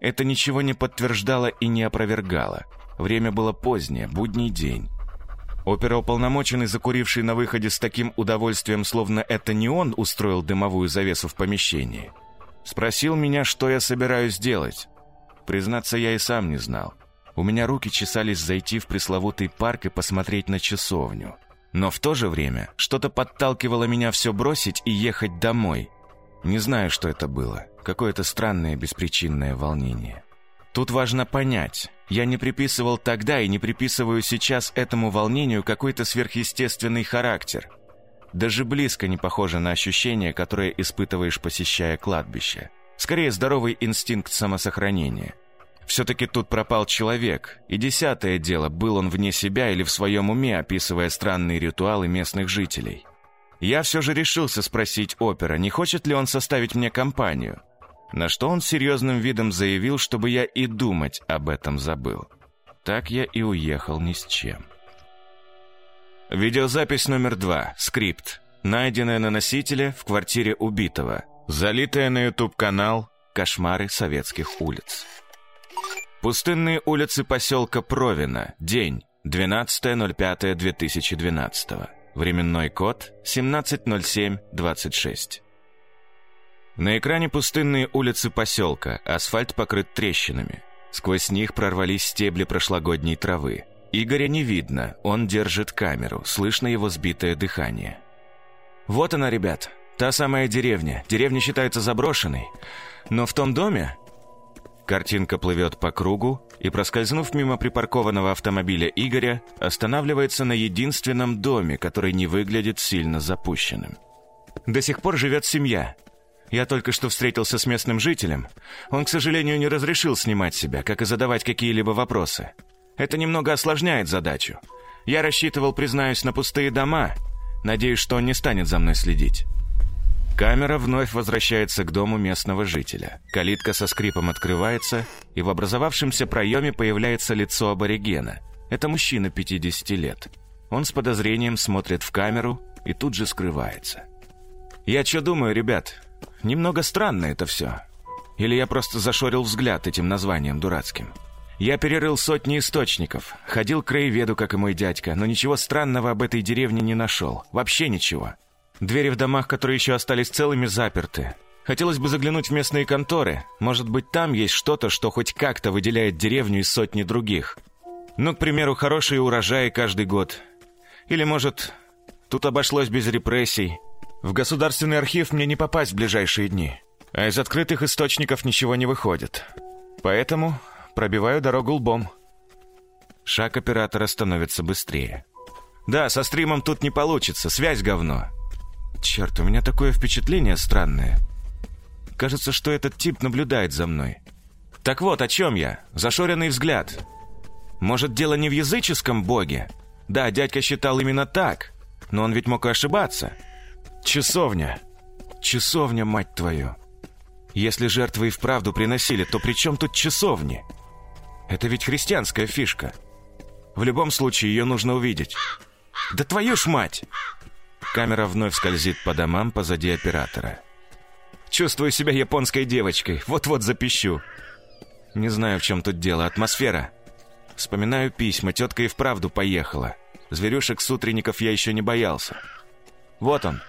Это ничего не подтверждало и не опровергало. Время было позднее, будний день. Оперуполномоченный, закуривший на выходе с таким удовольствием, словно это не он устроил дымовую завесу в помещении, спросил меня, что я собираюсь делать. Признаться, я и сам не знал. У меня руки чесались зайти в пресловутый парк и посмотреть на часовню. Но в то же время что-то подталкивало меня все бросить и ехать домой. Не знаю, что это было. Какое-то странное беспричинное волнение. Тут важно понять, я не приписывал тогда и не приписываю сейчас этому волнению какой-то сверхъестественный характер. Даже близко не похоже на ощущение, которое испытываешь, посещая кладбище. Скорее, здоровый инстинкт самосохранения. Все-таки тут пропал человек, и десятое дело, был он вне себя или в своем уме, описывая странные ритуалы местных жителей. Я все же решился спросить опера, не хочет ли он составить мне компанию – на что он серьезным видом заявил, чтобы я и думать об этом забыл. Так я и уехал ни с чем. Видеозапись номер два. Скрипт. Найденная на носителе в квартире убитого. Залитая на YouTube-канал «Кошмары советских улиц». Пустынные улицы поселка Провина. День. 12.05.2012. Временной код 170726. На экране пустынные улицы поселка, асфальт покрыт трещинами. Сквозь них прорвались стебли прошлогодней травы. Игоря не видно, он держит камеру, слышно его сбитое дыхание. «Вот она, ребят, та самая деревня. Деревня считается заброшенной. Но в том доме...» Картинка плывет по кругу и, проскользнув мимо припаркованного автомобиля Игоря, останавливается на единственном доме, который не выглядит сильно запущенным. До сих пор живет семья, я только что встретился с местным жителем. Он, к сожалению, не разрешил снимать себя, как и задавать какие-либо вопросы. Это немного осложняет задачу. Я рассчитывал, признаюсь, на пустые дома. Надеюсь, что он не станет за мной следить. Камера вновь возвращается к дому местного жителя. Калитка со скрипом открывается, и в образовавшемся проеме появляется лицо аборигена. Это мужчина 50 лет. Он с подозрением смотрит в камеру и тут же скрывается. «Я что думаю, ребят? Немного странно это все. Или я просто зашорил взгляд этим названием дурацким. Я перерыл сотни источников, ходил к краеведу, как и мой дядька, но ничего странного об этой деревне не нашел. Вообще ничего. Двери в домах, которые еще остались целыми, заперты. Хотелось бы заглянуть в местные конторы. Может быть, там есть что-то, что хоть как-то выделяет деревню из сотни других. Ну, к примеру, хорошие урожаи каждый год. Или, может, тут обошлось без репрессий, в государственный архив мне не попасть в ближайшие дни, а из открытых источников ничего не выходит. Поэтому пробиваю дорогу лбом. Шаг оператора становится быстрее. Да, со стримом тут не получится, связь говно. Черт, у меня такое впечатление странное. Кажется, что этот тип наблюдает за мной. Так вот, о чем я? Зашоренный взгляд. Может, дело не в языческом боге? Да, дядька считал именно так, но он ведь мог и ошибаться. Часовня. Часовня, мать твою. Если жертвы и вправду приносили, то при чем тут часовни? Это ведь христианская фишка. В любом случае, ее нужно увидеть. Да твою ж мать! Камера вновь скользит по домам позади оператора. Чувствую себя японской девочкой. Вот-вот запищу. Не знаю, в чем тут дело. Атмосфера. Вспоминаю письма. Тетка и вправду поехала. Зверюшек с утренников я еще не боялся. Вот он,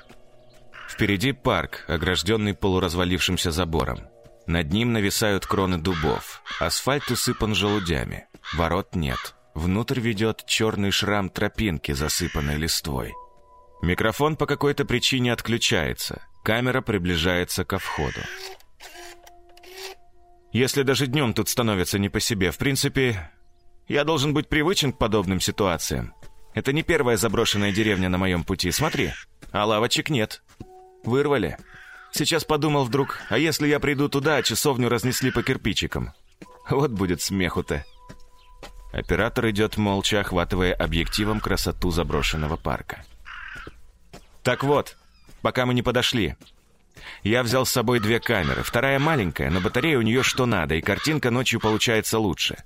Впереди парк, огражденный полуразвалившимся забором. Над ним нависают кроны дубов. Асфальт усыпан желудями. Ворот нет. Внутрь ведет черный шрам тропинки, засыпанной листвой. Микрофон по какой-то причине отключается. Камера приближается ко входу. Если даже днем тут становится не по себе, в принципе, я должен быть привычен к подобным ситуациям. Это не первая заброшенная деревня на моем пути, смотри. А лавочек нет. Вырвали. Сейчас подумал вдруг, а если я приду туда, а часовню разнесли по кирпичикам? Вот будет смеху-то. Оператор идет молча, охватывая объективом красоту заброшенного парка. Так вот, пока мы не подошли. Я взял с собой две камеры. Вторая маленькая, но батарея у нее что надо, и картинка ночью получается лучше.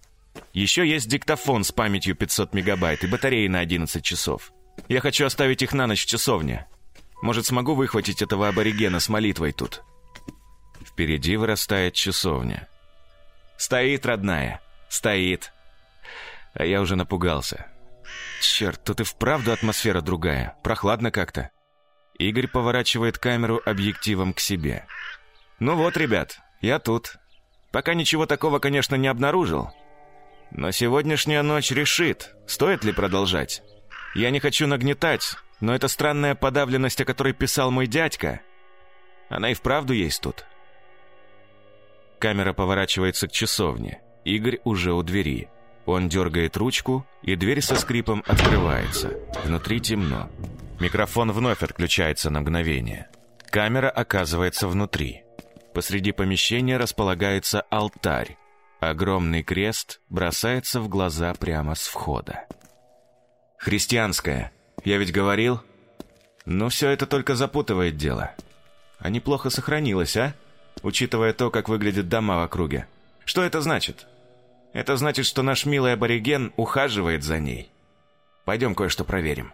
Еще есть диктофон с памятью 500 мегабайт и батареей на 11 часов. Я хочу оставить их на ночь в часовне. Может, смогу выхватить этого аборигена с молитвой тут?» Впереди вырастает часовня. «Стоит, родная, стоит!» А я уже напугался. «Черт, тут и вправду атмосфера другая, прохладно как-то». Игорь поворачивает камеру объективом к себе. «Ну вот, ребят, я тут. Пока ничего такого, конечно, не обнаружил. Но сегодняшняя ночь решит, стоит ли продолжать. Я не хочу нагнетать, но эта странная подавленность, о которой писал мой дядька, она и вправду есть тут. Камера поворачивается к часовне. Игорь уже у двери. Он дергает ручку, и дверь со скрипом открывается. Внутри темно. Микрофон вновь отключается на мгновение. Камера оказывается внутри. Посреди помещения располагается алтарь. Огромный крест бросается в глаза прямо с входа. «Христианская. Я ведь говорил?» «Ну, все это только запутывает дело. А неплохо сохранилось, а? Учитывая то, как выглядят дома в округе. Что это значит?» «Это значит, что наш милый абориген ухаживает за ней. Пойдем кое-что проверим».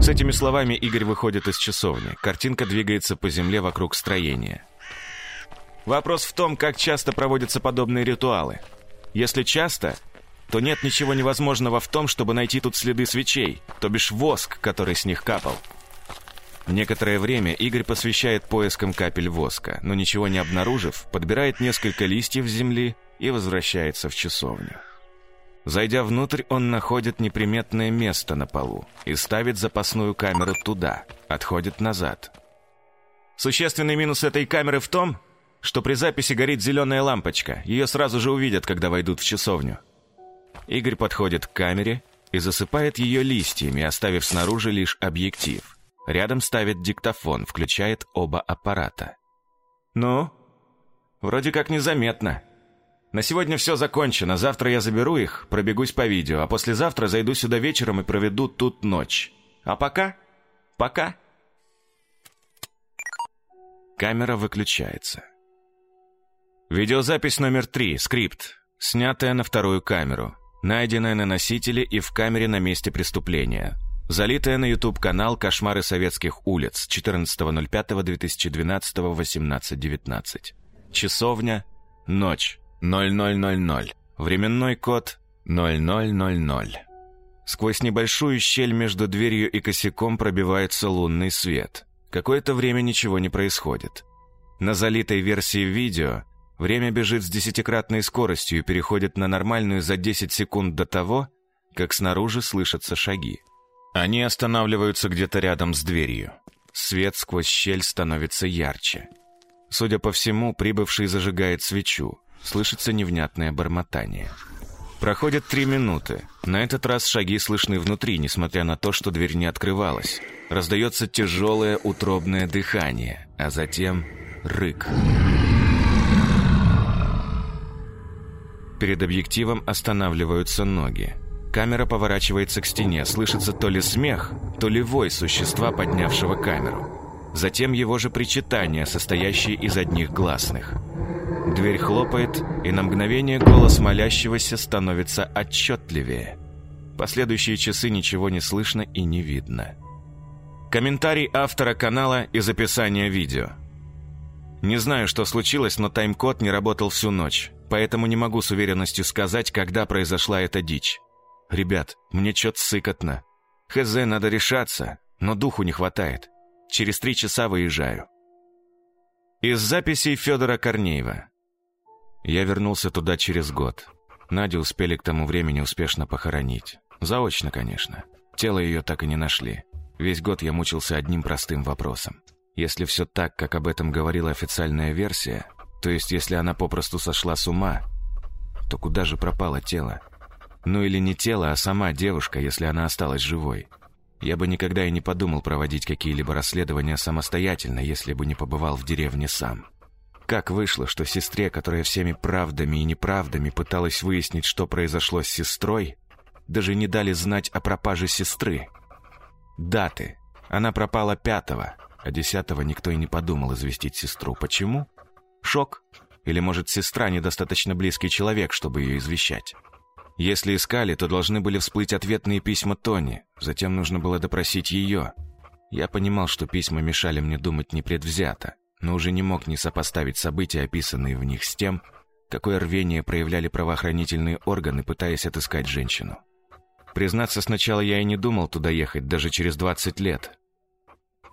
С этими словами Игорь выходит из часовни. Картинка двигается по земле вокруг строения. Вопрос в том, как часто проводятся подобные ритуалы. Если часто, то нет ничего невозможного в том, чтобы найти тут следы свечей, то бишь воск, который с них капал. Некоторое время Игорь посвящает поискам капель воска, но ничего не обнаружив, подбирает несколько листьев земли и возвращается в часовню. Зайдя внутрь, он находит неприметное место на полу и ставит запасную камеру туда, отходит назад. Существенный минус этой камеры в том, что при записи горит зеленая лампочка. Ее сразу же увидят, когда войдут в часовню. Игорь подходит к камере и засыпает ее листьями, оставив снаружи лишь объектив. Рядом ставит диктофон, включает оба аппарата. «Ну? Вроде как незаметно. На сегодня все закончено. Завтра я заберу их, пробегусь по видео, а послезавтра зайду сюда вечером и проведу тут ночь. А пока? Пока?» Камера выключается. Видеозапись номер три, скрипт, снятая на вторую камеру, найденная на носителе и в камере на месте преступления. Залитая на YouTube-канал «Кошмары советских улиц» 14.05.2012 18.19. Часовня, ночь, 0000. Временной код 0000. Сквозь небольшую щель между дверью и косяком пробивается лунный свет. Какое-то время ничего не происходит. На залитой версии видео Время бежит с десятикратной скоростью и переходит на нормальную за 10 секунд до того, как снаружи слышатся шаги. Они останавливаются где-то рядом с дверью. Свет сквозь щель становится ярче. Судя по всему, прибывший зажигает свечу. Слышится невнятное бормотание. Проходит три минуты. На этот раз шаги слышны внутри, несмотря на то, что дверь не открывалась. Раздается тяжелое утробное дыхание, а затем рык. Перед объективом останавливаются ноги. Камера поворачивается к стене, слышится то ли смех, то ли вой существа, поднявшего камеру. Затем его же причитание, состоящее из одних гласных. Дверь хлопает, и на мгновение голос молящегося становится отчетливее. Последующие часы ничего не слышно и не видно. Комментарий автора канала из описания видео. Не знаю, что случилось, но тайм-код не работал всю ночь поэтому не могу с уверенностью сказать, когда произошла эта дичь. Ребят, мне чё-то сыкотно. Хз, надо решаться, но духу не хватает. Через три часа выезжаю. Из записей Федора Корнеева. Я вернулся туда через год. Надю успели к тому времени успешно похоронить. Заочно, конечно. Тело ее так и не нашли. Весь год я мучился одним простым вопросом. Если все так, как об этом говорила официальная версия, то есть, если она попросту сошла с ума, то куда же пропало тело? Ну или не тело, а сама девушка, если она осталась живой. Я бы никогда и не подумал проводить какие-либо расследования самостоятельно, если бы не побывал в деревне сам. Как вышло, что сестре, которая всеми правдами и неправдами пыталась выяснить, что произошло с сестрой, даже не дали знать о пропаже сестры? Даты. Она пропала пятого, а десятого никто и не подумал известить сестру. Почему? Шок? Или, может, сестра недостаточно близкий человек, чтобы ее извещать? Если искали, то должны были всплыть ответные письма Тони. Затем нужно было допросить ее. Я понимал, что письма мешали мне думать непредвзято, но уже не мог не сопоставить события, описанные в них, с тем, какое рвение проявляли правоохранительные органы, пытаясь отыскать женщину. Признаться, сначала я и не думал туда ехать, даже через 20 лет.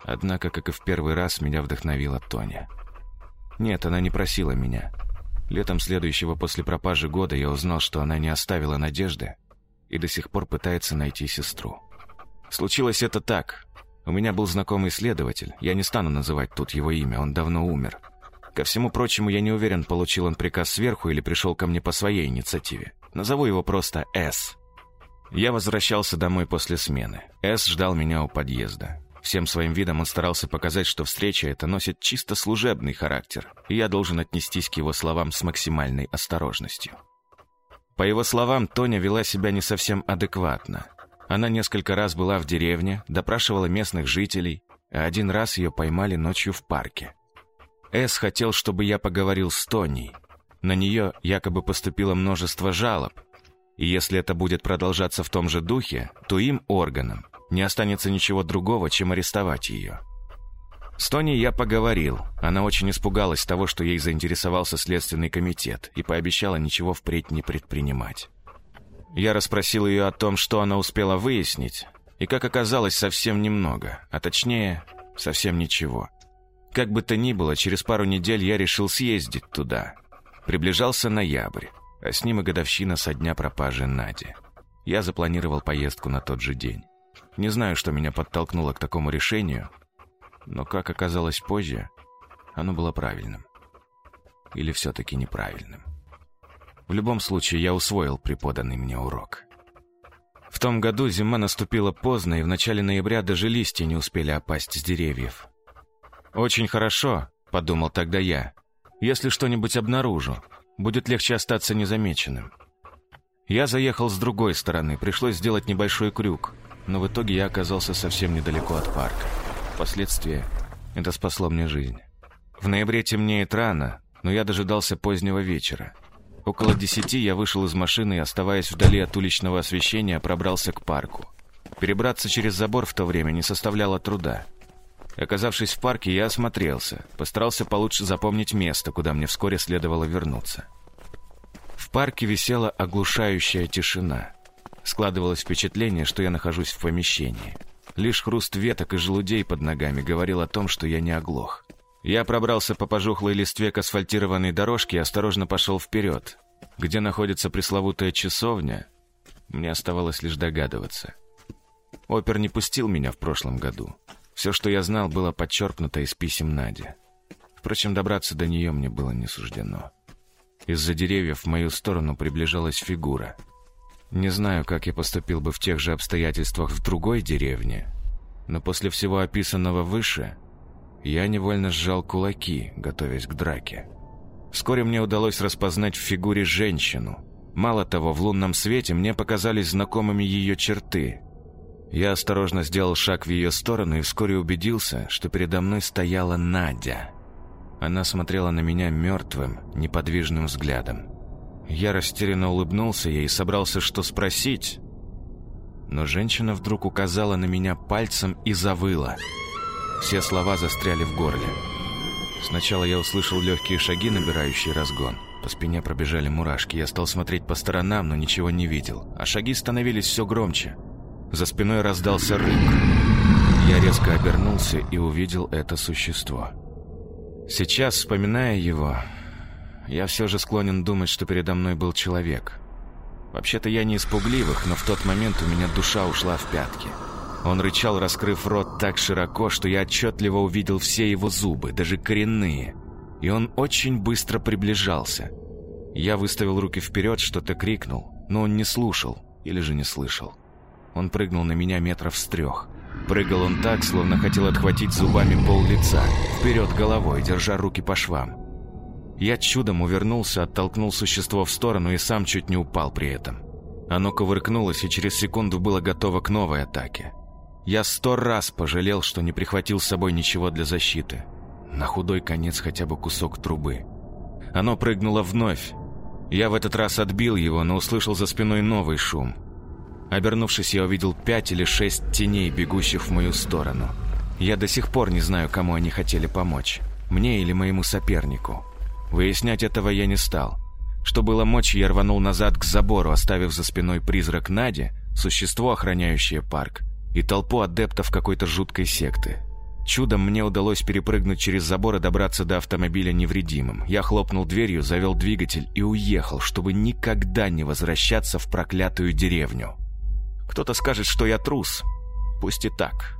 Однако, как и в первый раз, меня вдохновила Тоня. Нет, она не просила меня. Летом следующего после пропажи года я узнал, что она не оставила надежды и до сих пор пытается найти сестру. Случилось это так. У меня был знакомый следователь, я не стану называть тут его имя, он давно умер. Ко всему прочему, я не уверен, получил он приказ сверху или пришел ко мне по своей инициативе. Назову его просто «С». Я возвращался домой после смены. С ждал меня у подъезда. Всем своим видом он старался показать, что встреча эта носит чисто служебный характер, и я должен отнестись к его словам с максимальной осторожностью. По его словам, Тоня вела себя не совсем адекватно. Она несколько раз была в деревне, допрашивала местных жителей, а один раз ее поймали ночью в парке. С хотел, чтобы я поговорил с Тоней. На нее якобы поступило множество жалоб, и если это будет продолжаться в том же духе, то им, органам, не останется ничего другого, чем арестовать ее. С Тони я поговорил. Она очень испугалась того, что ей заинтересовался Следственный комитет и пообещала ничего впредь не предпринимать. Я расспросил ее о том, что она успела выяснить, и, как оказалось, совсем немного, а точнее, совсем ничего. Как бы то ни было, через пару недель я решил съездить туда. Приближался ноябрь, а с ним и годовщина со дня пропажи Нади. Я запланировал поездку на тот же день. Не знаю, что меня подтолкнуло к такому решению, но, как оказалось позже, оно было правильным. Или все-таки неправильным. В любом случае, я усвоил преподанный мне урок. В том году зима наступила поздно, и в начале ноября даже листья не успели опасть с деревьев. «Очень хорошо», — подумал тогда я. «Если что-нибудь обнаружу, будет легче остаться незамеченным». Я заехал с другой стороны, пришлось сделать небольшой крюк, но в итоге я оказался совсем недалеко от парка. Впоследствии это спасло мне жизнь. В ноябре темнеет рано, но я дожидался позднего вечера. Около десяти я вышел из машины и, оставаясь вдали от уличного освещения, пробрался к парку. Перебраться через забор в то время не составляло труда. Оказавшись в парке, я осмотрелся, постарался получше запомнить место, куда мне вскоре следовало вернуться. В парке висела оглушающая тишина. Складывалось впечатление, что я нахожусь в помещении. Лишь хруст веток и желудей под ногами говорил о том, что я не оглох. Я пробрался по пожухлой листве к асфальтированной дорожке и осторожно пошел вперед. Где находится пресловутая часовня, мне оставалось лишь догадываться. Опер не пустил меня в прошлом году. Все, что я знал, было подчеркнуто из писем Нади. Впрочем, добраться до нее мне было не суждено. Из-за деревьев в мою сторону приближалась фигура — не знаю, как я поступил бы в тех же обстоятельствах в другой деревне, но после всего описанного выше я невольно сжал кулаки, готовясь к драке. Вскоре мне удалось распознать в фигуре женщину. Мало того, в лунном свете мне показались знакомыми ее черты. Я осторожно сделал шаг в ее сторону и вскоре убедился, что передо мной стояла Надя. Она смотрела на меня мертвым, неподвижным взглядом. Я растерянно улыбнулся ей и собрался что спросить. Но женщина вдруг указала на меня пальцем и завыла. Все слова застряли в горле. Сначала я услышал легкие шаги, набирающие разгон. По спине пробежали мурашки. Я стал смотреть по сторонам, но ничего не видел. А шаги становились все громче. За спиной раздался рык. Я резко обернулся и увидел это существо. Сейчас, вспоминая его, я все же склонен думать, что передо мной был человек. Вообще-то я не из пугливых, но в тот момент у меня душа ушла в пятки. Он рычал, раскрыв рот так широко, что я отчетливо увидел все его зубы, даже коренные. И он очень быстро приближался. Я выставил руки вперед, что-то крикнул, но он не слушал или же не слышал. Он прыгнул на меня метров с трех. Прыгал он так, словно хотел отхватить зубами пол лица, вперед головой, держа руки по швам. Я чудом увернулся, оттолкнул существо в сторону и сам чуть не упал при этом. Оно кувыркнулось и через секунду было готово к новой атаке. Я сто раз пожалел, что не прихватил с собой ничего для защиты. На худой конец хотя бы кусок трубы. Оно прыгнуло вновь. Я в этот раз отбил его, но услышал за спиной новый шум. Обернувшись, я увидел пять или шесть теней, бегущих в мою сторону. Я до сих пор не знаю, кому они хотели помочь. Мне или моему сопернику. Выяснять этого я не стал. Что было мочи, я рванул назад к забору, оставив за спиной призрак Нади, существо, охраняющее парк, и толпу адептов какой-то жуткой секты. Чудом мне удалось перепрыгнуть через забор и добраться до автомобиля невредимым. Я хлопнул дверью, завел двигатель и уехал, чтобы никогда не возвращаться в проклятую деревню. Кто-то скажет, что я трус. Пусть и так.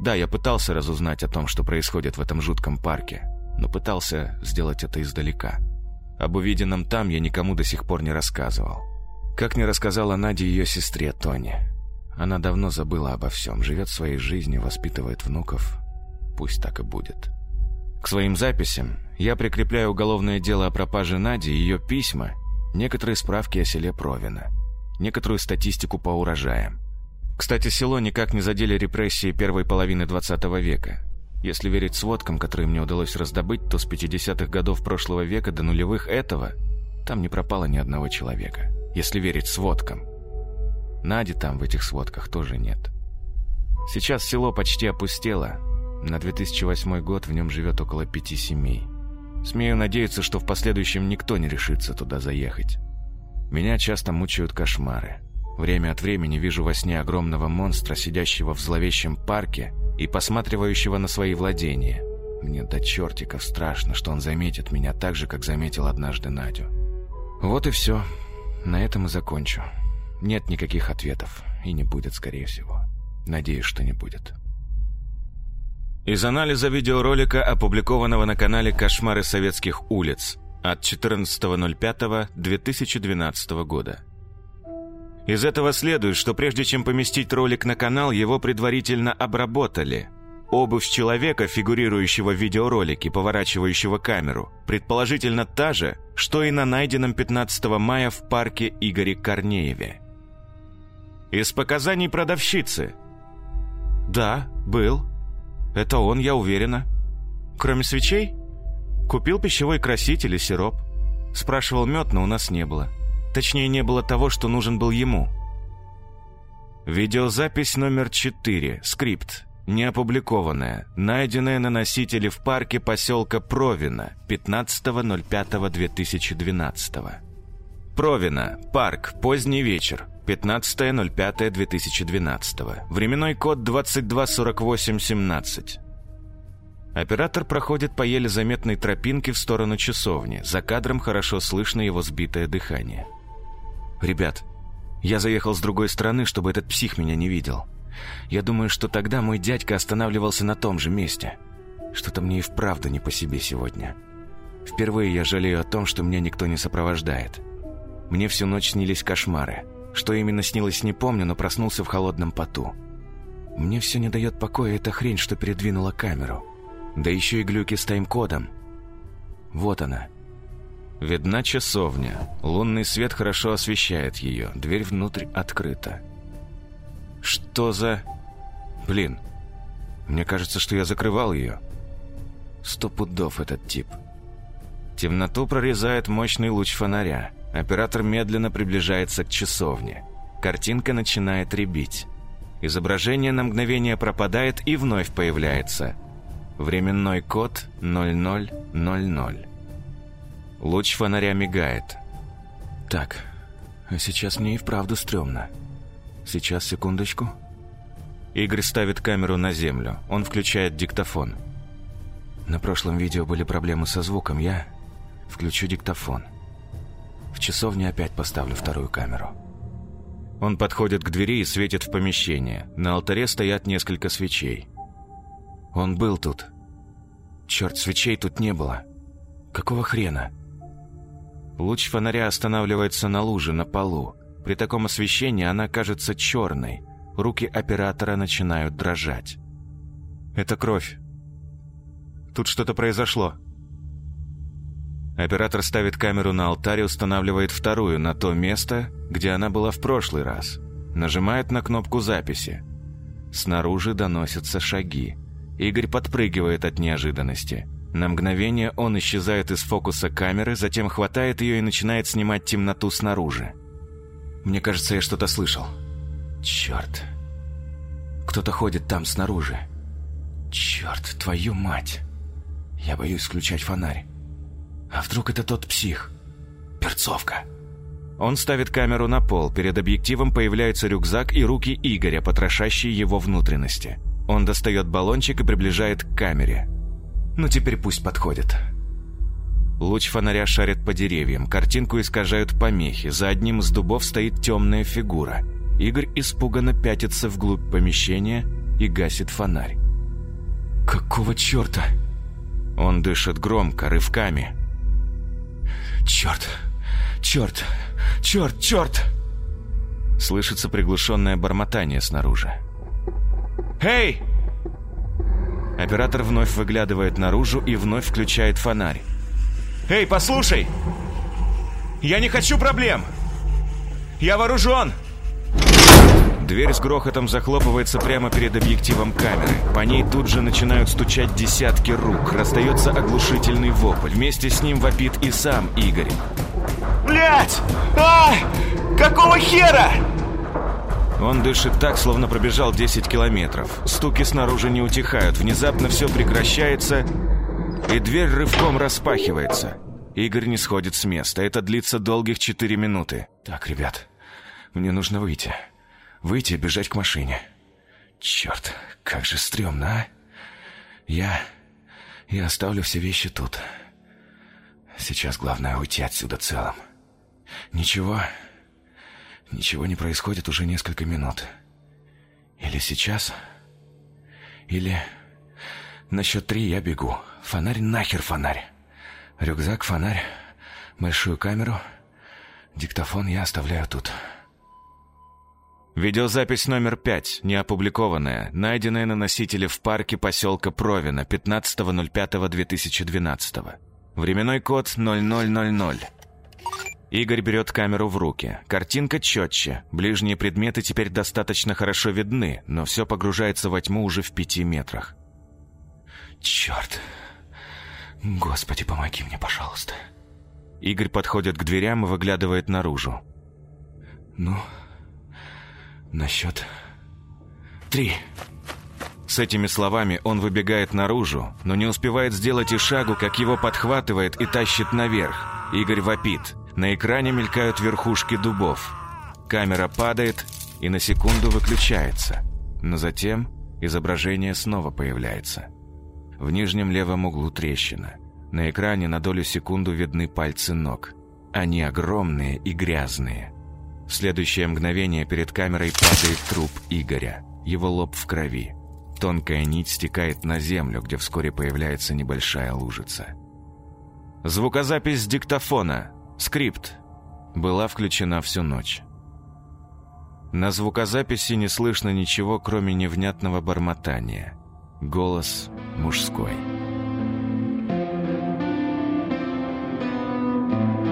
Да, я пытался разузнать о том, что происходит в этом жутком парке но пытался сделать это издалека. Об увиденном там я никому до сих пор не рассказывал. Как не рассказала Наде ее сестре Тоне. Она давно забыла обо всем, живет своей жизнью, воспитывает внуков. Пусть так и будет. К своим записям я прикрепляю уголовное дело о пропаже Нади, ее письма, некоторые справки о селе Провина, некоторую статистику по урожаям. Кстати, село никак не задели репрессии первой половины 20 века. Если верить сводкам, которые мне удалось раздобыть, то с 50-х годов прошлого века до нулевых этого там не пропало ни одного человека. Если верить сводкам. Нади там в этих сводках тоже нет. Сейчас село почти опустело. На 2008 год в нем живет около пяти семей. Смею надеяться, что в последующем никто не решится туда заехать. Меня часто мучают кошмары. Время от времени вижу во сне огромного монстра, сидящего в зловещем парке и посматривающего на свои владения. Мне до чертиков страшно, что он заметит меня так же, как заметил однажды Надю. Вот и все. На этом и закончу. Нет никаких ответов. И не будет, скорее всего. Надеюсь, что не будет. Из анализа видеоролика, опубликованного на канале «Кошмары советских улиц» от 14.05.2012 года. Из этого следует, что прежде чем поместить ролик на канал, его предварительно обработали. Обувь человека, фигурирующего в видеоролике, поворачивающего камеру, предположительно та же, что и на найденном 15 мая в парке Игоре Корнееве. Из показаний продавщицы. «Да, был. Это он, я уверена. Кроме свечей? Купил пищевой краситель и сироп. Спрашивал мед, но у нас не было. Точнее, не было того, что нужен был ему. Видеозапись номер 4. Скрипт. Не опубликованная. Найденная на носителе в парке поселка Провина 15.05.2012. Провина. Парк. Поздний вечер. 15.05.2012. Временной код 224817. Оператор проходит по еле заметной тропинке в сторону часовни. За кадром хорошо слышно его сбитое дыхание. «Ребят, я заехал с другой стороны, чтобы этот псих меня не видел. Я думаю, что тогда мой дядька останавливался на том же месте. Что-то мне и вправду не по себе сегодня. Впервые я жалею о том, что меня никто не сопровождает. Мне всю ночь снились кошмары. Что именно снилось, не помню, но проснулся в холодном поту. Мне все не дает покоя эта хрень, что передвинула камеру. Да еще и глюки с тайм-кодом. Вот она, Видна часовня. Лунный свет хорошо освещает ее. Дверь внутрь открыта. Что за... Блин, мне кажется, что я закрывал ее. Сто пудов этот тип. Темноту прорезает мощный луч фонаря. Оператор медленно приближается к часовне. Картинка начинает ребить. Изображение на мгновение пропадает и вновь появляется. Временной код 0000. Луч фонаря мигает. Так, а сейчас мне и вправду стрёмно. Сейчас, секундочку. Игорь ставит камеру на землю. Он включает диктофон. На прошлом видео были проблемы со звуком. Я включу диктофон. В часовне опять поставлю вторую камеру. Он подходит к двери и светит в помещение. На алтаре стоят несколько свечей. Он был тут. Черт, свечей тут не было. Какого хрена? Луч фонаря останавливается на луже на полу. При таком освещении она кажется черной. Руки оператора начинают дрожать. «Это кровь. Тут что-то произошло». Оператор ставит камеру на алтарь и устанавливает вторую на то место, где она была в прошлый раз. Нажимает на кнопку записи. Снаружи доносятся шаги. Игорь подпрыгивает от неожиданности – на мгновение он исчезает из фокуса камеры, затем хватает ее и начинает снимать темноту снаружи. Мне кажется, я что-то слышал. Черт. Кто-то ходит там снаружи. Черт, твою мать. Я боюсь включать фонарь. А вдруг это тот псих? Перцовка. Он ставит камеру на пол. Перед объективом появляется рюкзак и руки Игоря, потрошащие его внутренности. Он достает баллончик и приближает к камере. Ну теперь пусть подходит. Луч фонаря шарит по деревьям, картинку искажают помехи, за одним из дубов стоит темная фигура. Игорь испуганно пятится вглубь помещения и гасит фонарь. «Какого черта?» Он дышит громко, рывками. «Черт! Черт! Черт! Черт!» Слышится приглушенное бормотание снаружи. «Эй!» Оператор вновь выглядывает наружу и вновь включает фонарь. «Эй, послушай! Я не хочу проблем! Я вооружен!» Дверь с грохотом захлопывается прямо перед объективом камеры. По ней тут же начинают стучать десятки рук. Раздается оглушительный вопль. Вместе с ним вопит и сам Игорь. «Блядь! А! Какого хера?» Он дышит так, словно пробежал 10 километров. Стуки снаружи не утихают. Внезапно все прекращается, и дверь рывком распахивается. Игорь не сходит с места. Это длится долгих 4 минуты. «Так, ребят, мне нужно выйти. Выйти и бежать к машине. Черт, как же стрёмно, а? Я... Я оставлю все вещи тут. Сейчас главное уйти отсюда целым. Ничего... Ничего не происходит уже несколько минут. Или сейчас, или... На счет три я бегу. Фонарь нахер фонарь. Рюкзак, фонарь, большую камеру. Диктофон я оставляю тут. Видеозапись номер пять, неопубликованная, найденная на носителе в парке поселка Провина 15.05.2012. Временной код 0000. Игорь берет камеру в руки. Картинка четче. Ближние предметы теперь достаточно хорошо видны, но все погружается во тьму уже в пяти метрах. Черт. Господи, помоги мне, пожалуйста. Игорь подходит к дверям и выглядывает наружу. Ну, на счет три. С этими словами он выбегает наружу, но не успевает сделать и шагу, как его подхватывает и тащит наверх. Игорь вопит. На экране мелькают верхушки дубов. Камера падает и на секунду выключается. Но затем изображение снова появляется. В нижнем левом углу трещина. На экране на долю секунду видны пальцы ног. Они огромные и грязные. В следующее мгновение перед камерой падает труп Игоря. Его лоб в крови. Тонкая нить стекает на землю, где вскоре появляется небольшая лужица. Звукозапись диктофона Скрипт была включена всю ночь. На звукозаписи не слышно ничего, кроме невнятного бормотания. Голос мужской. Thank you.